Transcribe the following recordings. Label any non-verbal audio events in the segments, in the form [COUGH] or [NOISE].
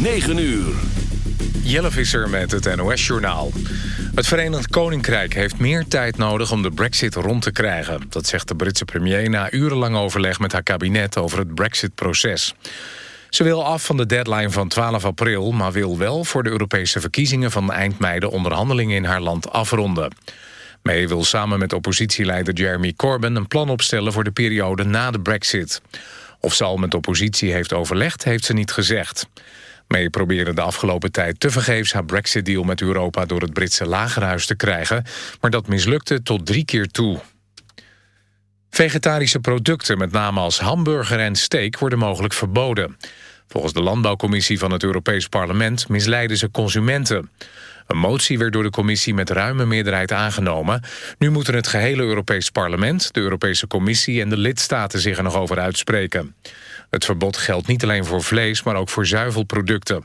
9 uur. Jelle Visser met het NOS-journaal. Het Verenigd Koninkrijk heeft meer tijd nodig om de brexit rond te krijgen. Dat zegt de Britse premier na urenlang overleg met haar kabinet over het brexit-proces. Ze wil af van de deadline van 12 april... maar wil wel voor de Europese verkiezingen van eind mei... de onderhandelingen in haar land afronden. May wil samen met oppositieleider Jeremy Corbyn... een plan opstellen voor de periode na de brexit. Of ze al met oppositie heeft overlegd, heeft ze niet gezegd. May probeerde de afgelopen tijd tevergeefs haar brexit-deal met Europa... door het Britse lagerhuis te krijgen, maar dat mislukte tot drie keer toe. Vegetarische producten, met name als hamburger en steak, worden mogelijk verboden. Volgens de Landbouwcommissie van het Europees Parlement misleiden ze consumenten. Een motie werd door de commissie met ruime meerderheid aangenomen. Nu moeten het gehele Europees Parlement, de Europese Commissie en de lidstaten zich er nog over uitspreken. Het verbod geldt niet alleen voor vlees, maar ook voor zuivelproducten.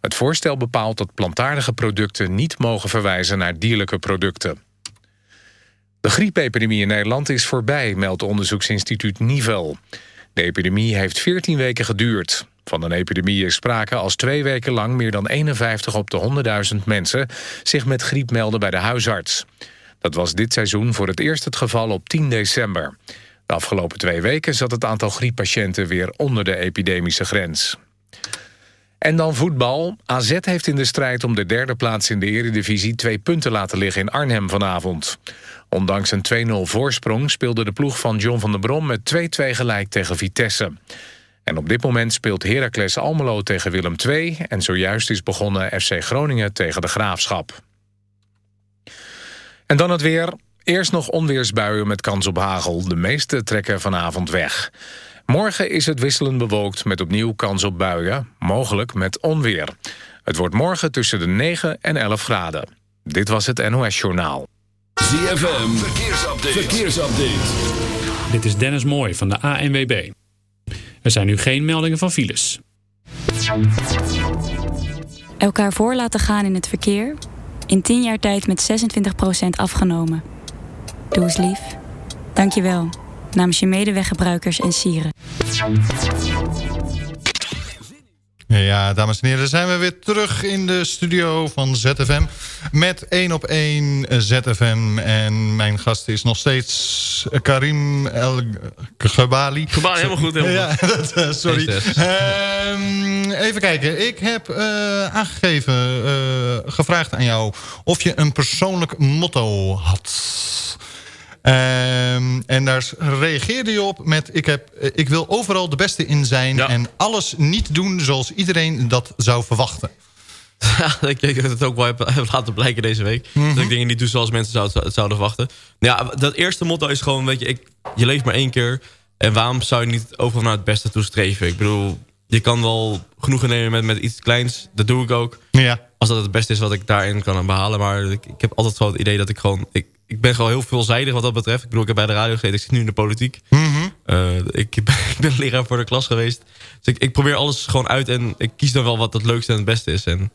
Het voorstel bepaalt dat plantaardige producten niet mogen verwijzen naar dierlijke producten. De griepepidemie in Nederland is voorbij, meldt onderzoeksinstituut Nivel. De epidemie heeft 14 weken geduurd. Van een epidemie is sprake als twee weken lang meer dan 51 op de 100.000 mensen zich met griep melden bij de huisarts. Dat was dit seizoen voor het eerst het geval op 10 december. De afgelopen twee weken zat het aantal grieppatiënten weer onder de epidemische grens. En dan voetbal. AZ heeft in de strijd om de derde plaats in de eredivisie... twee punten laten liggen in Arnhem vanavond. Ondanks een 2-0 voorsprong speelde de ploeg van John van der Brom... met 2-2 gelijk tegen Vitesse. En op dit moment speelt Heracles Almelo tegen Willem II... en zojuist is begonnen FC Groningen tegen de Graafschap. En dan het weer. Eerst nog onweersbuien met kans op hagel. De meeste trekken vanavond weg. Morgen is het wisselend bewolkt met opnieuw kans op buien. Mogelijk met onweer. Het wordt morgen tussen de 9 en 11 graden. Dit was het NOS Journaal. ZFM, verkeersupdate. verkeersupdate. Dit is Dennis Mooij van de ANWB. Er zijn nu geen meldingen van files. Elkaar voor laten gaan in het verkeer. In 10 jaar tijd met 26% afgenomen. Doe eens lief. Dank je wel. Namens je medeweggebruikers en sieren. Ja, dames en heren, dan zijn we weer terug in de studio van ZFM. Met 1 op 1 ZFM. En mijn gast is nog steeds Karim El Gebali. Gebali, helemaal goed. Helemaal ja, [LAUGHS] dat, uh, sorry. Um, even kijken. Ik heb uh, aangegeven, uh, gevraagd aan jou... of je een persoonlijk motto had. Um, en daar reageerde je op met... Ik, heb, ik wil overal de beste in zijn... Ja. en alles niet doen zoals iedereen dat zou verwachten. [LAUGHS] Ja, ik denk dat ik het ook wel heb, heb laten blijken deze week. Mm -hmm. Dat ik dingen niet doe zoals mensen zou, het zouden verwachten. Ja, dat eerste motto is gewoon... Weet je, ik, je leeft maar één keer... en waarom zou je niet overal naar het beste toe streven? Ik bedoel, je kan wel genoegen nemen met, met iets kleins. Dat doe ik ook. Ja. Als dat het beste is wat ik daarin kan behalen. Maar ik, ik heb altijd zo het idee dat ik gewoon... Ik, ik ben gewoon heel veelzijdig wat dat betreft. Ik bedoel, ik heb bij de radio gezeten. Ik zit nu in de politiek. Mm -hmm. uh, ik, ben, ik ben leraar voor de klas geweest. Dus ik, ik, probeer alles gewoon uit. En ik kies dan wel wat het leukste en het beste is. En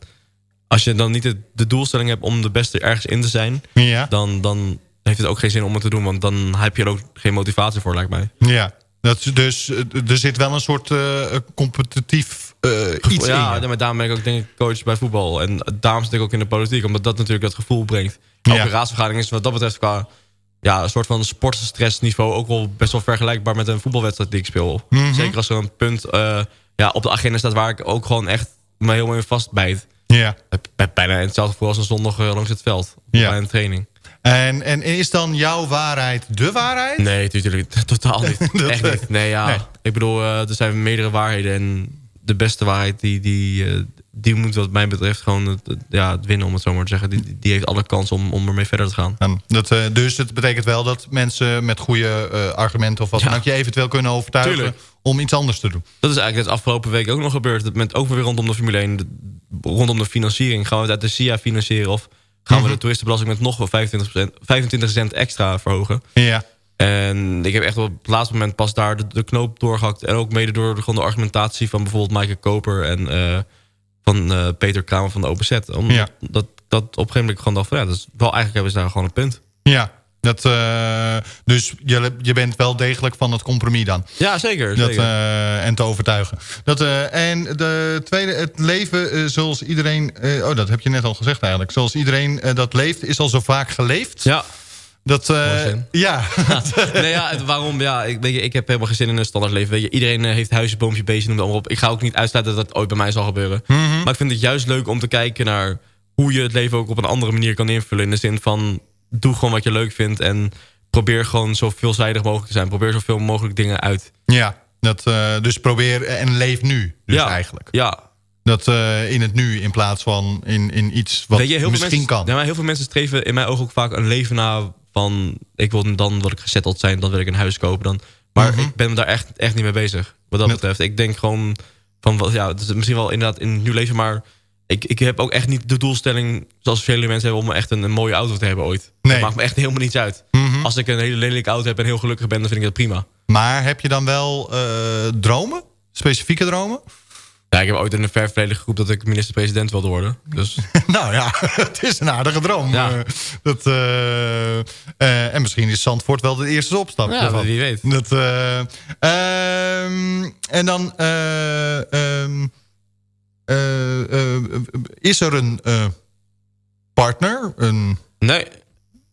als je dan niet de, de doelstelling hebt om de beste ergens in te zijn... Ja. Dan, dan heeft het ook geen zin om het te doen. Want dan heb je er ook geen motivatie voor, lijkt mij. Ja, dat, dus er zit wel een soort uh, competitief iets ja, in. Ja, maar daarom ben ik ook denk ik coach bij voetbal. En daarom zit ik ook in de politiek. Omdat dat natuurlijk het gevoel brengt. Elke ja. raadsvergadering is wat dat betreft qua ja, een soort van sportstressniveau... ook wel best wel vergelijkbaar met een voetbalwedstrijd die ik speel. Mm -hmm. Zeker als er een punt uh, ja, op de agenda staat... waar ik ook gewoon echt me helemaal in vastbijt. Ja. Bijna hetzelfde gevoel als een zondag langs het veld. Ja. Bij een training. En, en is dan jouw waarheid de waarheid? Nee, natuurlijk [LAUGHS] totaal niet. [LAUGHS] Echt niet. Nee, ja. Nee. Ik bedoel, uh, er zijn meerdere waarheden. En de beste waarheid, die, die, uh, die moet wat mij betreft gewoon het, ja, het winnen, om het zo maar te zeggen. Die, die heeft alle kans om, om ermee verder te gaan. Dat, uh, dus het betekent wel dat mensen met goede argumenten of wat ja. je eventueel kunnen overtuigen... Tuurlijk. om iets anders te doen. Dat is eigenlijk het afgelopen week ook nog gebeurd. Met, ook weer rondom de Formule 1, de, rondom de financiering. Gaan we het uit de SIA financieren of gaan we de toeristenbelasting met nog wel 25%, 25 cent extra verhogen. Ja. En ik heb echt op het laatste moment pas daar de, de knoop doorgehakt. En ook mede door de, gewoon de argumentatie van bijvoorbeeld Maaike Koper... en uh, van uh, Peter Kramer van de OPZ. Omdat ja. dat, dat op een gegeven moment gewoon dacht van... ja, dat is wel eigenlijk hebben ze daar gewoon een punt. Ja, Dat, eh, dus je, je bent wel degelijk van het compromis dan. Ja, zeker. Dat, zeker. eh, en te overtuigen. Dat, eh, en de tweede, het leven eh, zoals iedereen... eh, oh, dat heb je net al gezegd eigenlijk. Zoals iedereen eh, dat leeft, is al zo vaak geleefd. ja. Dat, eh, ja. [LAUGHS] nee, ja, het- waarom? Ja, ik, weet je, ik heb helemaal geen zin in een standaard leven. Weet je, iedereen eh, heeft huisje, boompje, beestje, noem het allemaal op. Ik ga ook niet uitsluiten dat dat ooit bij mij zal gebeuren. Mhm. Maar ik vind het juist leuk om te kijken naar hoe je het leven ook op een andere manier kan invullen. In de zin van, doe gewoon wat je leuk vindt en probeer gewoon zo veelzijdig mogelijk te zijn. Probeer zoveel mogelijk dingen uit. ja dat, eh, dus probeer en leef nu. Dus ja, eigenlijk. Ja, Dat in het nu in plaats van in, in iets wat je, misschien mensen, kan. Ja, maar heel veel mensen streven in mijn ogen ook vaak een leven na van... ik wil dan wil ik gezetteld zijn, dan wil ik een huis kopen. Dan, maar Mhm. ik ben daar echt, echt niet mee bezig, wat dat Met- betreft. Ik denk gewoon van, wat- ja, het is misschien wel inderdaad in het nieuw leven... maar ik, ik heb ook echt niet de doelstelling, zoals vele mensen hebben... om echt een, een mooie auto te hebben ooit. Nee. Dat maakt me echt helemaal niets uit. Mhm. Als ik een hele lelijke auto heb en heel gelukkig ben, dan vind ik dat prima. Maar heb je dan wel eh, dromen? Specifieke dromen? Ja, ik heb ooit in een ver verleden geroepen dat ik minister-president wilde worden. Dus [LAUGHS] nou ja, [LAUGHS] het is een aardige droom. Ja. Eh, dat, eh, eh, en misschien is Zandvoort wel de eerste opstap. Ja, wie weet. Dat, eh, ehm, en dan... eh, ehm, eh, eh, is er een partner? Een, nee,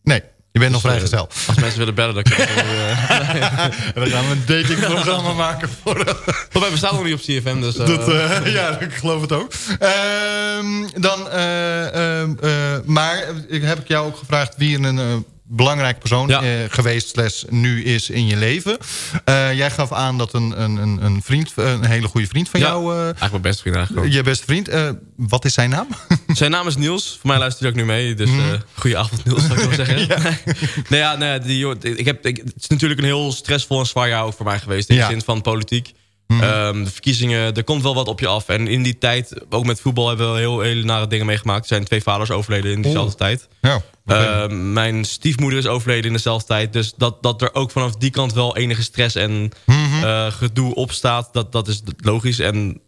nee, je bent nog Dus, eh, vrijgezel. als mensen willen bellen, dan kan ik... eh, En [LAUGHS] [LAUGHS] dan gaan we een datingprogramma [LAUGHS] maken voor... Volgens mij bestaat nog niet op CFM, dus... eh, Dat, eh, ja, ik geloof het ook. Ehm, dan, eh, ehm, eh, maar heb ik jou ook gevraagd wie een belangrijke persoon Ja. eh, geweest slash nu is in je leven. Eh, jij gaf aan dat een, een, een, vriend, een hele goede vriend van Ja. jou, eh, Eigenlijk mijn beste vriend eigenlijk ook. je beste vriend, wat is zijn naam? [LAUGHS] Zijn naam is Niels. Voor mij luistert hij ook nu mee. Dus eh goedenavond Niels, zou ik wel zeggen. [LAUGHS] nee, ja, nee, die, jongen- ik heb, ik, het is natuurlijk een heel stressvol en zwaar jaar ook voor mij geweest. In Ja. de zin van politiek. Ehm, de verkiezingen, er komt wel wat op je af. En in die tijd, ook met voetbal, hebben we heel hele nare dingen meegemaakt. Er zijn twee vaders overleden in diezelfde tijd. Ja, Ehm, mijn stiefmoeder is overleden in dezelfde tijd. Dus dat, dat er ook vanaf die kant wel enige stress en eh, gedoe op staat, dat, dat is logisch. En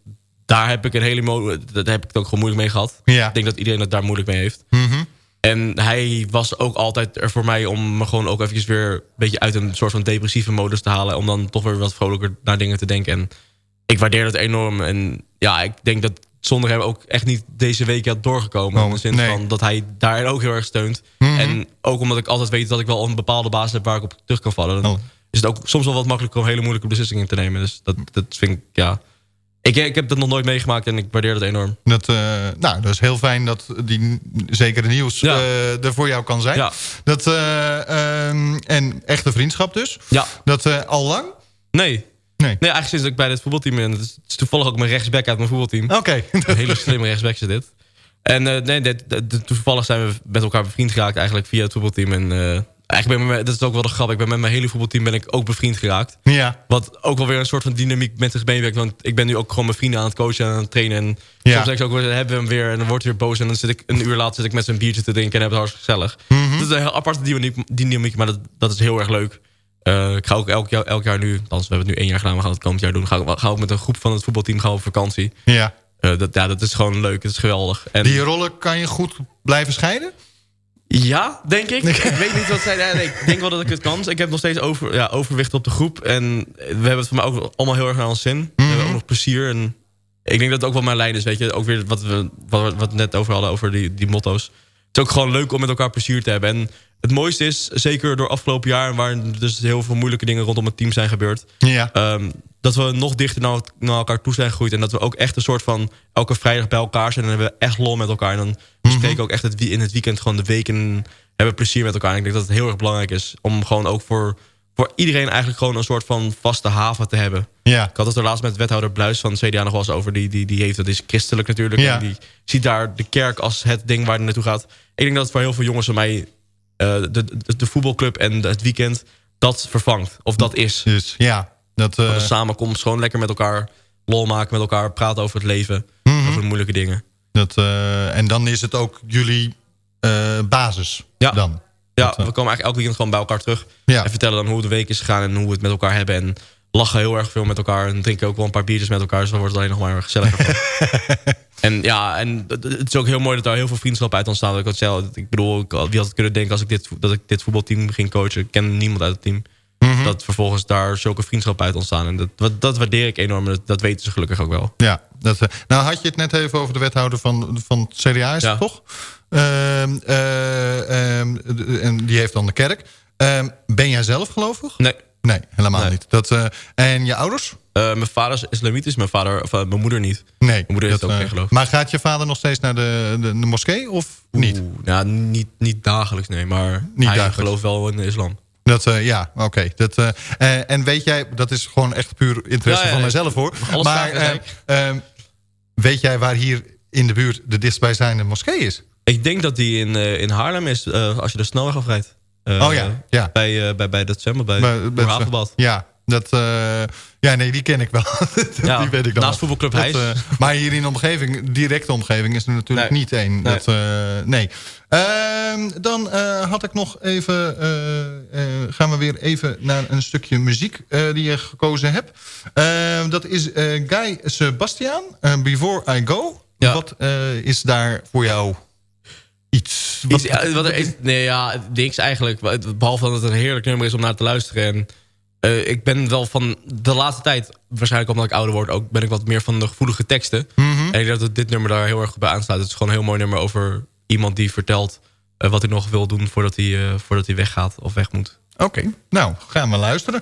daar heb ik een hele dat heb ik het ook gewoon moeilijk mee gehad. Ja. Ik denk dat iedereen het daar moeilijk mee heeft. Mhm. En hij was ook altijd er voor mij om me gewoon ook eventjes weer een beetje uit een soort van depressieve modus te halen. Om dan toch weer wat vrolijker naar dingen te denken. En ik waardeer dat enorm. En ja, ik denk dat zonder hem ook echt niet deze week had doorgekomen. Oh, in de zin nee. van dat hij daarin ook heel erg steunt. Mhm. En ook omdat ik altijd weet dat ik wel een bepaalde basis heb waar ik op terug kan vallen. Dan Oh. is het ook soms wel wat makkelijker om hele moeilijke beslissingen te nemen. Dus dat, dat vind ik, ja... Ik, ik heb dat nog nooit meegemaakt en ik waardeer dat enorm. Dat, eh, nou, dat is heel fijn dat die zekere nieuws Ja. eh, er voor jou kan zijn. Ja. Dat, eh, ehm, en echte vriendschap dus. Ja, Dat al lang? nee. Nee. Nee, eigenlijk sinds dat ik bij dit voetbalteam ben. Het is, toevallig ook mijn rechtsback uit mijn voetbalteam. Oké. Een hele slimme rechtsback is dit. En eh, nee, dit, dit- toevallig zijn we met elkaar bevriend geraakt eigenlijk via het voetbalteam. En eh, eigenlijk ben ik, dat is ook wel de grap. Ik ben met mijn hele voetbalteam ben ik ook bevriend geraakt. ja. Wat ook wel weer een soort van dynamiek met zich meewerkt. Want ik ben nu ook gewoon mijn vrienden aan het coachen en aan het trainen. En Ja. soms ook, hebben we hem weer en dan wordt hij weer boos. En dan zit ik een uur later zit ik met zijn biertje te drinken en hebben het hartstikke gezellig. Mhm. Dat is een heel aparte dynamiek, dynamiek maar dat, dat is heel erg leuk. Eh, ik ga ook elk jaar, elk jaar nu, althans we hebben het nu één jaar gedaan, we gaan het komend jaar doen. Ga, ga ook met een groep van het voetbalteam gaan op vakantie. ja. Eh, dat, ja, dat is gewoon leuk, het is geweldig. En, Die rollen kan je goed blijven scheiden? ja, denk ik. [LAUGHS] ik weet niet wat zij. nee, ik denk wel dat ik het kan. Ik heb nog steeds over, ja, overwicht op de groep. En we hebben het voor mij ook allemaal heel erg naar ons zin. We hebben ook nog plezier. En ik denk dat het ook wel mijn lijn is. Weet je, ook weer wat we, wat, we- wat we net over hadden, over die, die motto's. Het is ook gewoon leuk om met elkaar plezier te hebben. En het mooiste is, zeker door afgelopen jaar, waar dus heel veel moeilijke dingen rondom het team zijn gebeurd. Ja. Ehm, dat we nog dichter naar, naar elkaar toe zijn gegroeid. En dat we ook echt een soort van elke vrijdag bij elkaar zijn. En dan hebben we echt lol met elkaar. En dan bespreken we ook echt het, in het weekend gewoon de weken. Hebben plezier met elkaar. En ik denk dat het heel erg belangrijk is. Om gewoon ook voor, voor iedereen eigenlijk gewoon een soort van vaste haven te hebben. Ja. Ik had het er laatst met wethouder Bluis van de CDA nog wel eens over. Die, die, die heeft dat is christelijk natuurlijk. Ja. En die ziet daar de kerk als het ding waar hij naartoe gaat. Ik denk dat het voor heel veel jongens van mij... eh, de, de, de voetbalclub en het weekend dat vervangt. Of dat is. Dus ja. Dat, eh, Gewoon een samenkomst, gewoon lekker met elkaar lol maken met elkaar, praten over het leven, Mhm. over de moeilijke dingen. dat, eh, en dan is het ook jullie basis. Ja. Dan. Ja, Dat, we komen eigenlijk elke weekend gewoon bij elkaar terug Ja. en vertellen dan hoe de week is gegaan en hoe we het met elkaar hebben. En lachen heel erg veel met elkaar. En drinken ook wel een paar biertjes met elkaar. Dus dan wordt het alleen nog maar gezelliger. [LAUGHS] en ja, en het is ook heel mooi dat daar heel veel vriendschap uit ontstaan. Dat ik, had, ik bedoel, wie had het kunnen denken als ik dit, dat ik dit voetbalteam ging coachen. Ik ken niemand uit het team. Mhm. Dat vervolgens daar zulke vriendschap uit ontstaan. En dat, dat waardeer ik enorm. Dat, dat weten ze gelukkig ook wel. Ja, dat, eh, nou had je het net even over de wethouder van, van het CDA, is ja. toch? Ehm, eh, ehm, en die heeft dan de kerk. Ehm, ben jij zelf gelovig? Nee. Nee, helemaal niet. Dat, uh, en je ouders? mijn vader is islamitisch, mijn, vader, of, mijn moeder niet. Nee. Mijn moeder heeft ook geen geloof. Maar gaat je vader nog steeds naar de, de, de moskee of niet? ja, niet, niet dagelijks, nee. Maar niet hij gelooft wel in de islam. Dat, uh, ja, oké. Dat uh, en weet jij, dat is gewoon echt puur interesse van mijzelf hoor. maar uh, weet jij waar hier in de buurt de dichtstbijzijnde moskee is? Ik denk dat die in, in Haarlem is, als je de snelweg afrijdt. Oh ja, ja. Bij, bij, bij dat zwembad, bij, bij, bij het Havenbad. Ja, dat, uh, ja, nee, die ken ik wel. [LAUGHS] ja, die weet ik dan. Naast voetbalclub Heijs. Uh, maar hier in de omgeving, directe omgeving, is er natuurlijk niet één. Nee. Dat, uh, nee. Ehm, dan had ik nog even... gaan we weer even naar een stukje muziek die je gekozen hebt. Ehm, dat is Guy Sebastian, Before I Go. Ja. Wat is daar voor jou iets? Wat, iets, wat er is, nee, ja, niks eigenlijk. Behalve dat het een heerlijk nummer is om naar te luisteren. En uh, ik ben wel van de laatste tijd, waarschijnlijk omdat ik ouder word... ook ben ik wat meer van de gevoelige teksten. Mm -hmm. En ik denk dat dit nummer daar heel erg bij aansluit. Het is gewoon een heel mooi nummer over iemand die vertelt... Uh, wat hij nog wil doen voordat hij, uh, voordat hij weggaat of weg moet. Oké, okay. nou, gaan we luisteren.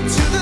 To the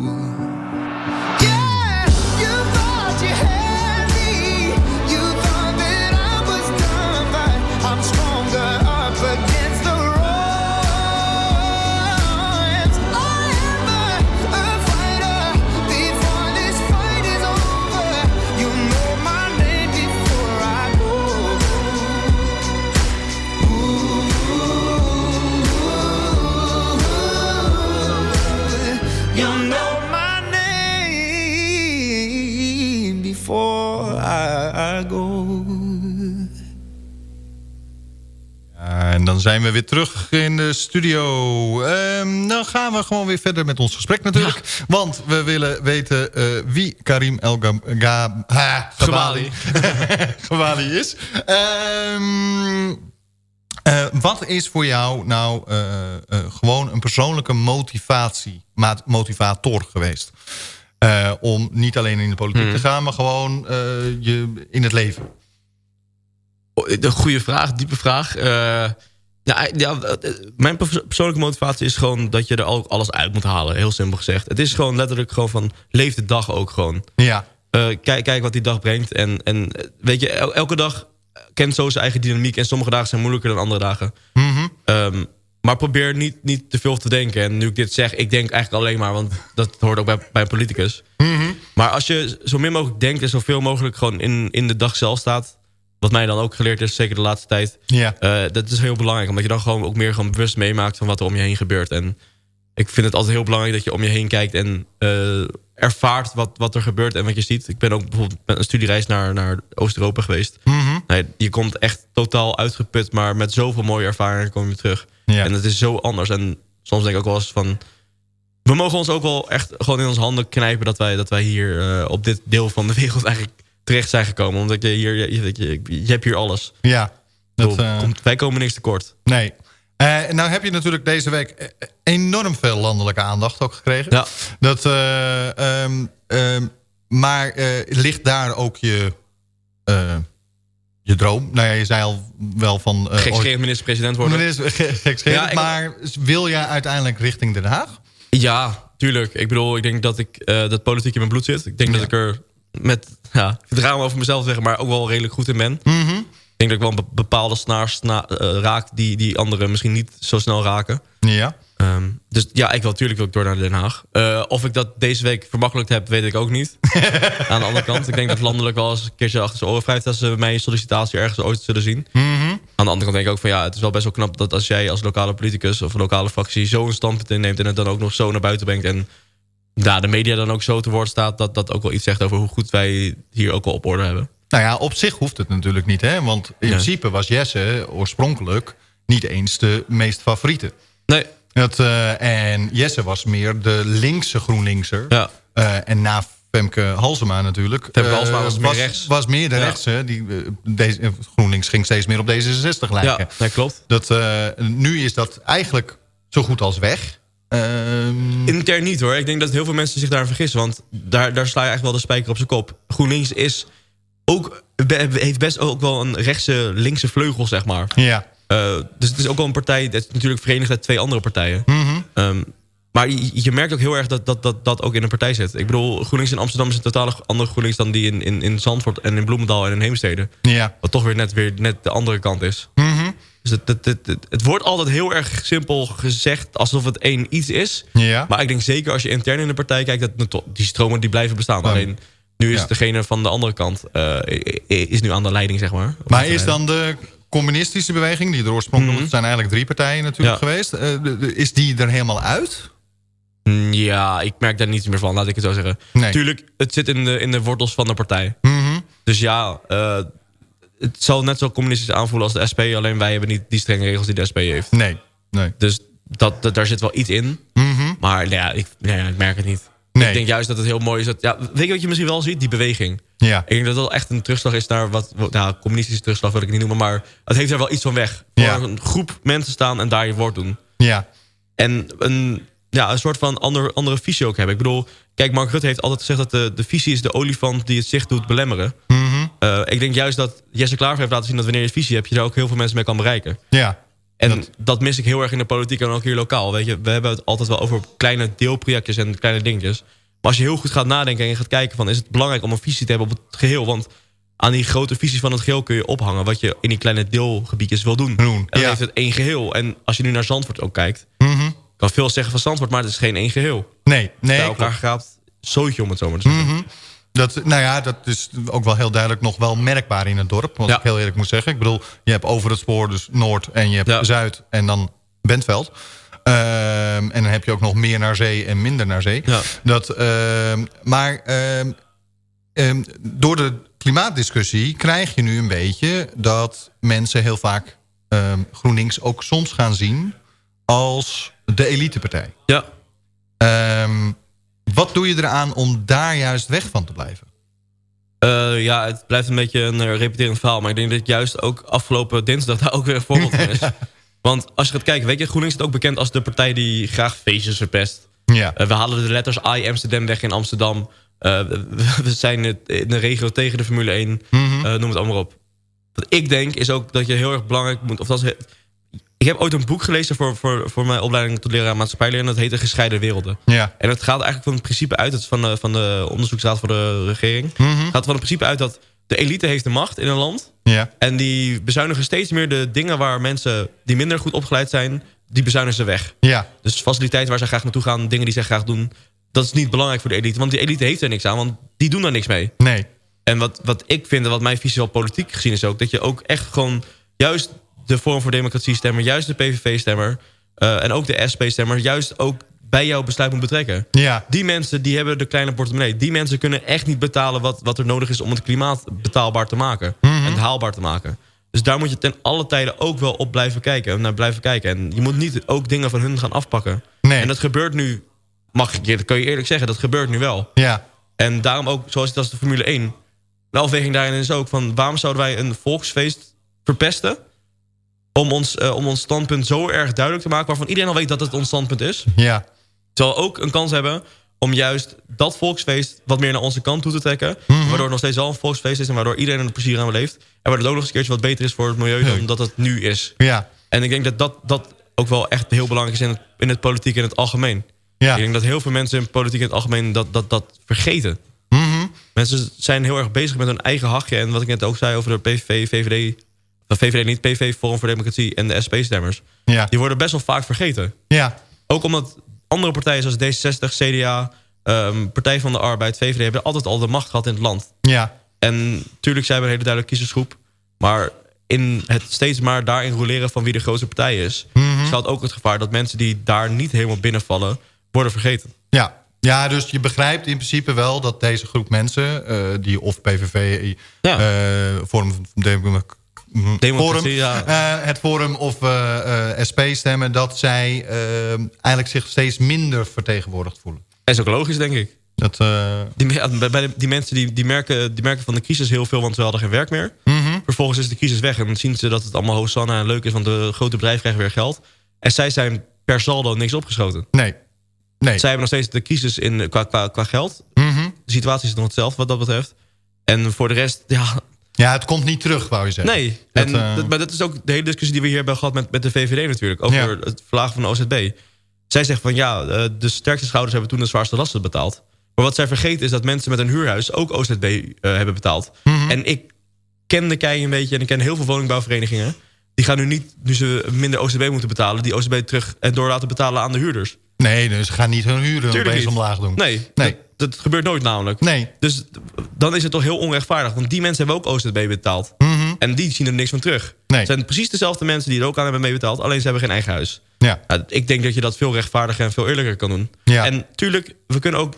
Dan zijn we weer terug in de studio. Ehm, dan gaan we gewoon weer verder met ons gesprek natuurlijk. Want we willen weten eh, wie Karim El Gabali [LAUGHS] Gabali is. Ehm, eh, wat is voor jou nou eh, gewoon een persoonlijke motivatie, motivator geweest? Om niet alleen in de politiek Hmm. te gaan, maar gewoon je, in het leven. Een goede vraag, diepe vraag. Eh, ja, ja, eh, mijn perso- persoonlijke motivatie is gewoon dat je er ook alles uit moet halen. Heel simpel gezegd. Het is gewoon letterlijk gewoon van leef de dag ook gewoon. Ja, Eh, kijk, kijk wat die dag brengt. En, en eh, weet je, el- elke dag kent zo zijn eigen dynamiek. En sommige dagen zijn moeilijker dan andere dagen. Mhm. Ehm, maar probeer niet, niet te veel te denken. En nu ik dit zeg, ik denk eigenlijk alleen maar... want dat hoort ook bij, bij een politicus. Mhm. Maar als je zo min mogelijk denkt... en zoveel mogelijk gewoon in, in de dag zelf staat... wat mij dan ook geleerd is, zeker de laatste tijd... ja. eh, dat is heel belangrijk. Omdat je dan gewoon ook meer gewoon bewust meemaakt... van wat er om je heen gebeurt. En ik vind het altijd heel belangrijk dat je om je heen kijkt... en eh, ervaart wat, wat er gebeurt en wat je ziet. Ik ben ook bijvoorbeeld met een studiereis naar, naar Oost-Europa geweest. Mhm. Nee, je komt echt totaal uitgeput... maar met zoveel mooie ervaringen kom je terug. Ja. En het is zo anders. En soms denk ik ook wel eens van... We mogen ons ook wel echt gewoon in onze handen knijpen... dat wij, dat wij hier eh, op dit deel van de wereld eigenlijk terecht zijn gekomen. Omdat je hier... Je, je, je, je hebt hier alles. ja. Dat, eh, komt- wij komen niks tekort. Nee. Eh, nou heb je natuurlijk deze week eh, enorm veel landelijke aandacht ook gekregen. Ja. Dat, eh, ehm, ehm, maar ligt daar ook je, je droom? Nou ja, je zei al wel van... ooit- geschreven minister-president worden. Minister- gekscherend, Ja, ik- maar wil jij uiteindelijk richting Den Haag? Ja, tuurlijk. Ik bedoel, ik denk dat ik dat politiek in mijn bloed zit. Ik denk Ja. dat ik er met... Ja, ik vind het raar om over mezelf te zeggen... maar ook wel redelijk goed in ben. Ik denk dat ik wel een be- bepaalde snaars sna- eh, raak... Die, die anderen misschien niet zo snel raken. Ja. Ehm, dus ja, ik wil natuurlijk wil ik door naar Den Haag. Eh, of ik dat deze week vermakkelijkt heb, weet ik ook niet. [LAUGHS] Aan de andere kant, ik denk dat landelijk wel eens een keertje achter zijn oren wrijft... als ze mijn sollicitatie ergens ooit zullen zien. Aan de andere kant denk ik ook van ja, het is wel best wel knap... dat als jij als lokale politicus of lokale fractie... zo'n standpunt inneemt en het dan ook nog zo naar buiten brengt... en ja, de media dan ook zo te woord staat... dat dat ook wel iets zegt over hoe goed wij hier ook wel op orde hebben. Nou ja, op zich hoeft het natuurlijk niet. Hè? Want in principe was Jesse oorspronkelijk niet eens de meest favoriete. Nee, Dat, eh, en Jesse was meer de linkse GroenLinkser. ja. Eh, en na Femke Halsema natuurlijk. Femke eh, Halsema was meer rechts. Was meer de Ja. rechtse. Die, deze, GroenLinks ging steeds meer op D66 lijken. ja, dat klopt. Dat, nu is dat eigenlijk zo goed als weg. Ehm, Intern niet hoor. Ik denk dat heel veel mensen zich daar vergissen. Want daar, daar sla je eigenlijk wel de spijker op zijn kop. GroenLinks is ook, heeft best ook wel een rechtse, linkse vleugel, zeg maar. ja. Eh, dus het is ook wel een partij, het is natuurlijk verenigd uit twee andere partijen. Ehm, maar je, je merkt ook heel erg dat dat, dat dat ook in een partij zit. Ik bedoel, GroenLinks in Amsterdam is een totaal andere GroenLinks... dan die in, in, in Zandvoort en in Bloemendaal en in Heemstede. Ja. Wat toch weer net, weer net de andere kant is. Mhm. Dus het, het, het, wordt altijd heel erg simpel gezegd... alsof het één iets is. Ja. Maar ik denk zeker als je intern in de partij kijkt... dat die stromen die blijven bestaan. Oh. Alleen nu is Ja. degene van de andere kant... eh, is nu aan de leiding, zeg maar. Maar is dan de communistische beweging, die er oorspronkelijk Mhm. zijn eigenlijk drie partijen natuurlijk Ja. geweest. eh, is die er helemaal uit? Mm, Ja, ik merk daar niets meer van, laat ik het zo zeggen. Nee. Tuurlijk, het zit in de, in de wortels van de partij. Mhm. Dus ja, eh, het zal net zo communistisch aanvoelen als de SP... alleen wij hebben niet die strenge regels die de SP heeft. Nee. nee. Dus dat, dat, daar zit wel iets in. Mhm. Maar ja, ik, ja, ik merk het niet. Nee. Ik denk juist dat het heel mooi is. Dat, ja, weet je wat je misschien wel ziet? Die beweging. Ja. Ik denk dat dat wel echt een terugslag is naar wat... wat- Nou, communistische terugslag wil ik niet noemen... maar het heeft er wel iets van weg. Ja. een groep mensen staan en daar je woord doen. Ja. En een, ja, een soort van ander, andere visie ook hebben. Ik bedoel, kijk, Mark Rutte heeft altijd gezegd... dat de, de visie is de olifant die het zicht doet belemmeren. Mhm. Eh, ik denk juist dat Jesse Klaver heeft laten zien... dat wanneer je visie hebt... je daar ook heel veel mensen mee kan bereiken. Ja. En Dat- dat, mis ik heel erg in de politiek en ook hier lokaal. Weet je, we hebben het altijd wel over kleine deelprojectjes en kleine dingetjes. Maar als je heel goed gaat nadenken en je gaat kijken van... is het belangrijk om een visie te hebben op het geheel? Want aan die grote visie van het geheel kun je ophangen... wat je in die kleine deelgebiedjes wil doen. Doen, en dan ja. heeft het één geheel. En als je nu naar Zandvoort ook kijkt... Mhm. kan veel zeggen van Zandvoort, maar het is geen één geheel. Nee. Nee. Bij elkaar geraapt zootje om het zo maar te zeggen. Mhm. Dat, nou ja, dat is ook wel heel duidelijk nog wel merkbaar in het dorp. Wat Ja. ik heel eerlijk moet zeggen. Ik bedoel, je hebt over het spoor dus Noord en je hebt Ja. Zuid en dan Bentveld. Ehm, en dan heb je ook nog meer naar zee en minder naar zee. Ja. Dat, ehm, maar ehm, door de klimaatdiscussie krijg je nu een beetje dat mensen heel vaak GroenLinks ook soms gaan zien als de elitepartij. Ja, wat doe je eraan om daar juist weg van te blijven? Eh, ja, het blijft een beetje een eh, repeterend verhaal. Maar ik denk dat juist ook afgelopen dinsdag daar ook weer een voorbeeld van [LAUGHS] is. Want als je gaat kijken, weet je, GroenLinks is ook bekend als de partij die graag feestjes verpest. Ja, Eh, we halen de letters I Amsterdam weg in Amsterdam. [LAUGHS] We, zijn het in de regio tegen de Formule 1. Mhm. Noem het allemaal op. Wat ik denk is ook dat je heel erg belangrijk moet... Of dat is, ik heb ooit een boek gelezen voor, voor, voor mijn opleiding tot leraar maatschappijleer. En dat heet De Gescheiden Werelden. ja, En het gaat eigenlijk van het principe uit... Is van de, van de onderzoeksraad voor de regering. Het gaat van het principe uit dat de elite heeft de macht in een land. ja, En die bezuinigen steeds meer de dingen waar mensen die minder goed opgeleid zijn... die bezuinigen ze weg. ja, Dus faciliteiten waar ze graag naartoe gaan, dingen die ze graag doen... dat is niet belangrijk voor de elite. Want die elite heeft er niks aan, want die doen daar niks mee. nee, En wat, wat ik vind, en wat mijn visie wel politiek gezien is ook... dat je ook echt gewoon juist de Forum voor Democratie stemmer... juist de PVV-stemmer eh, en ook de SP-stemmer... juist ook bij jouw besluit moet betrekken. ja, Die mensen die hebben de kleine portemonnee. Die mensen kunnen echt niet betalen wat, wat er nodig is... om het klimaat betaalbaar te maken en haalbaar te maken. Dus daar moet je ten alle tijden ook wel op blijven kijken. Naar blijven kijken. En je moet niet ook dingen van hun gaan afpakken. Nee. En dat gebeurt nu, mag ik je, dat kan je eerlijk zeggen... dat gebeurt nu wel. ja, En daarom ook, zoals het als de Formule 1... de afweging daarin is ook van... waarom zouden wij een volksfeest verpesten... om ons, eh, om ons standpunt zo erg duidelijk te maken... waarvan iedereen al weet dat het ons standpunt is... ja, terwijl we ook een kans hebben om juist dat volksfeest... wat meer naar onze kant toe te trekken... Mhm. waardoor het nog steeds wel een volksfeest is... en waardoor iedereen er plezier aan beleeft... en waardoor het ook nog eens een keertje wat beter is voor het milieu... dan dat het nu is. ja, En ik denk dat dat, dat ook wel echt heel belangrijk is... in het, in het politiek in het algemeen. ja. Ik denk dat heel veel mensen in politiek in het algemeen dat, dat, dat vergeten. Mhm. Mensen zijn heel erg bezig met hun eigen hachje. En wat ik net ook zei over de PVV, VVD... of VVD niet, PV, Forum voor Democratie en de SP-stemmers... ja, die worden best wel vaak vergeten. ja, Ook omdat andere partijen zoals D66, CDA... ehm, Partij van de Arbeid, VVD... hebben altijd al de macht gehad in het land. ja, En natuurlijk zijn we een hele duidelijke kiezersgroep. Maar in het steeds maar daarin roleren van wie de grootste partij is... Mhm. schuilt ook het gevaar dat mensen die daar niet helemaal binnenvallen... worden vergeten. ja. Ja, dus je begrijpt in principe wel dat deze groep mensen... eh, die of PVV, Ja. eh Forum van Forum, ja. eh, het Forum of eh, eh, SP stemmen... dat zij eh, eigenlijk zich steeds minder vertegenwoordigd voelen. En is ook logisch, denk ik. Dat, Die, bij de- die mensen die, die, merken, die merken van de crisis heel veel, want ze hadden geen werk meer. mhm. Vervolgens is de crisis weg en dan zien ze dat het allemaal hosanna en leuk is... want de grote bedrijven krijgen weer geld. En zij zijn per saldo niks opgeschoten. Nee, nee. Zij hebben nog steeds de crisis in, qua, qua, qua geld. Mhm. De situatie is nog hetzelfde wat dat betreft. En voor de rest, ja, Ja, het komt niet terug, wou je zeggen. nee. Dat, en, eh, dat- maar dat is ook de hele discussie die we hier hebben gehad met, met de VVD natuurlijk. Over Ja. het verlagen van de OZB. Zij zegt van ja, eh, de sterkste schouders hebben toen de zwaarste lasten betaald. Maar wat zij vergeten is dat mensen met een huurhuis ook OZB eh, hebben betaald. Mhm. En ik ken de kei een beetje en ik ken heel veel woningbouwverenigingen. Die gaan nu niet, nu ze minder OZB moeten betalen... die OZB terug en door laten betalen aan de huurders. Nee, dus ze gaan niet hun huren opeens omlaag doen. Nee, Nee. Dat, gebeurt nooit namelijk. Nee. Dus dan is het toch heel onrechtvaardig. Want die mensen hebben ook OZB betaald. Mhm. En die zien er niks van terug. Nee. Het zijn precies dezelfde mensen die er ook aan hebben meebetaald. Alleen ze hebben geen eigen huis. Ja. Ik denk dat je dat veel rechtvaardiger en veel eerlijker kan doen. Ja. En tuurlijk, we kunnen ook...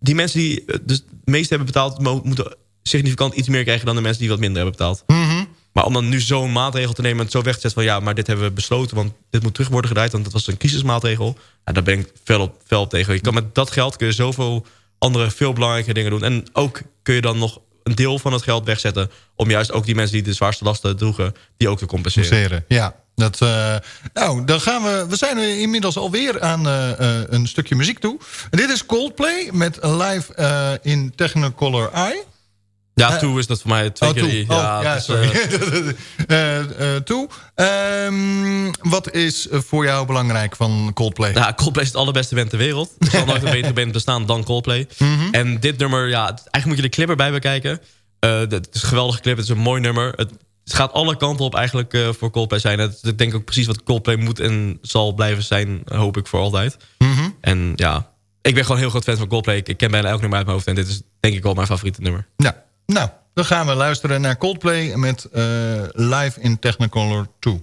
Die mensen die eh, dus het meeste hebben betaald... mo- moeten significant iets meer krijgen dan de mensen die wat minder hebben betaald. Mhm. Maar om dan nu zo'n maatregel te nemen en het zo weg te zetten van... ja, maar dit hebben we besloten, want dit moet terug worden gedraaid... want dat was een crisismaatregel. Ja, daar ben ik fel op, fel op tegen. Je kan met dat geld kun je zoveel andere, veel belangrijke dingen doen. En ook kun je dan nog een deel van het geld wegzetten... om juist ook die mensen die de zwaarste lasten droegen... die ook te compenseren. Compenseren, Ja. Dat, eh, nou, dan gaan we. We zijn inmiddels alweer aan eh, eh, een stukje muziek toe. En dit is Coldplay met Live in Technicolor Eye. Ja, toe is dat voor mij twee oh, keer... oh, ja, sorry. eh, [LAUGHS] Eh, eh, toe. Wat is voor jou belangrijk van Coldplay? Ja, Coldplay is het allerbeste band ter wereld. Er zal nooit [LAUGHS] een betere band bestaan dan Coldplay. Mhm. En dit nummer, ja, eigenlijk moet je de clip erbij bekijken. Eh, het is een geweldige clip, het is een mooi nummer. Het, het gaat alle kanten op eigenlijk eh, voor Coldplay zijn. Het, ik denk ook precies wat Coldplay moet en zal blijven zijn, hoop ik voor altijd. Mhm. En ja, ik ben gewoon heel groot fan van Coldplay. Ik, ik ken bijna elk nummer uit mijn hoofd en dit is denk ik wel mijn favoriete nummer. Nou, nou, dan gaan we luisteren naar Coldplay met eh, Live in Technicolor 2.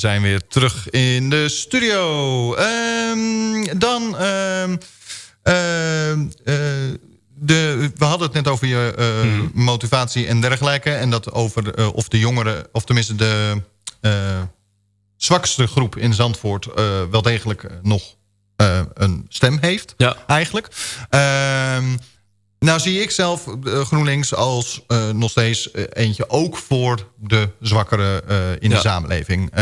Zijn weer terug in de studio. Ehm, dan... ehm, ehm, eh, de, we hadden het net over je eh, Mhm. motivatie en dergelijke. En dat over eh, of de jongeren, of tenminste de zwakste groep in Zandvoort... wel degelijk nog een stem heeft, Ja. eigenlijk. Nou zie ik zelf eh, GroenLinks als eh, nog steeds eh, eentje ook voor de zwakkere in de samenleving.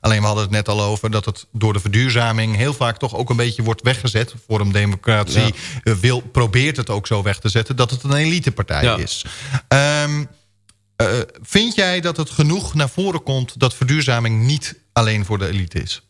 Alleen we hadden het net al over dat het door de verduurzaming... heel vaak toch ook een beetje wordt weggezet. Forum Democratie Ja. wil, probeert het ook zo weg te zetten... dat het een elitepartij Ja. is. Ehm, eh, vind jij dat het genoeg naar voren komt... dat verduurzaming niet alleen voor de elite is?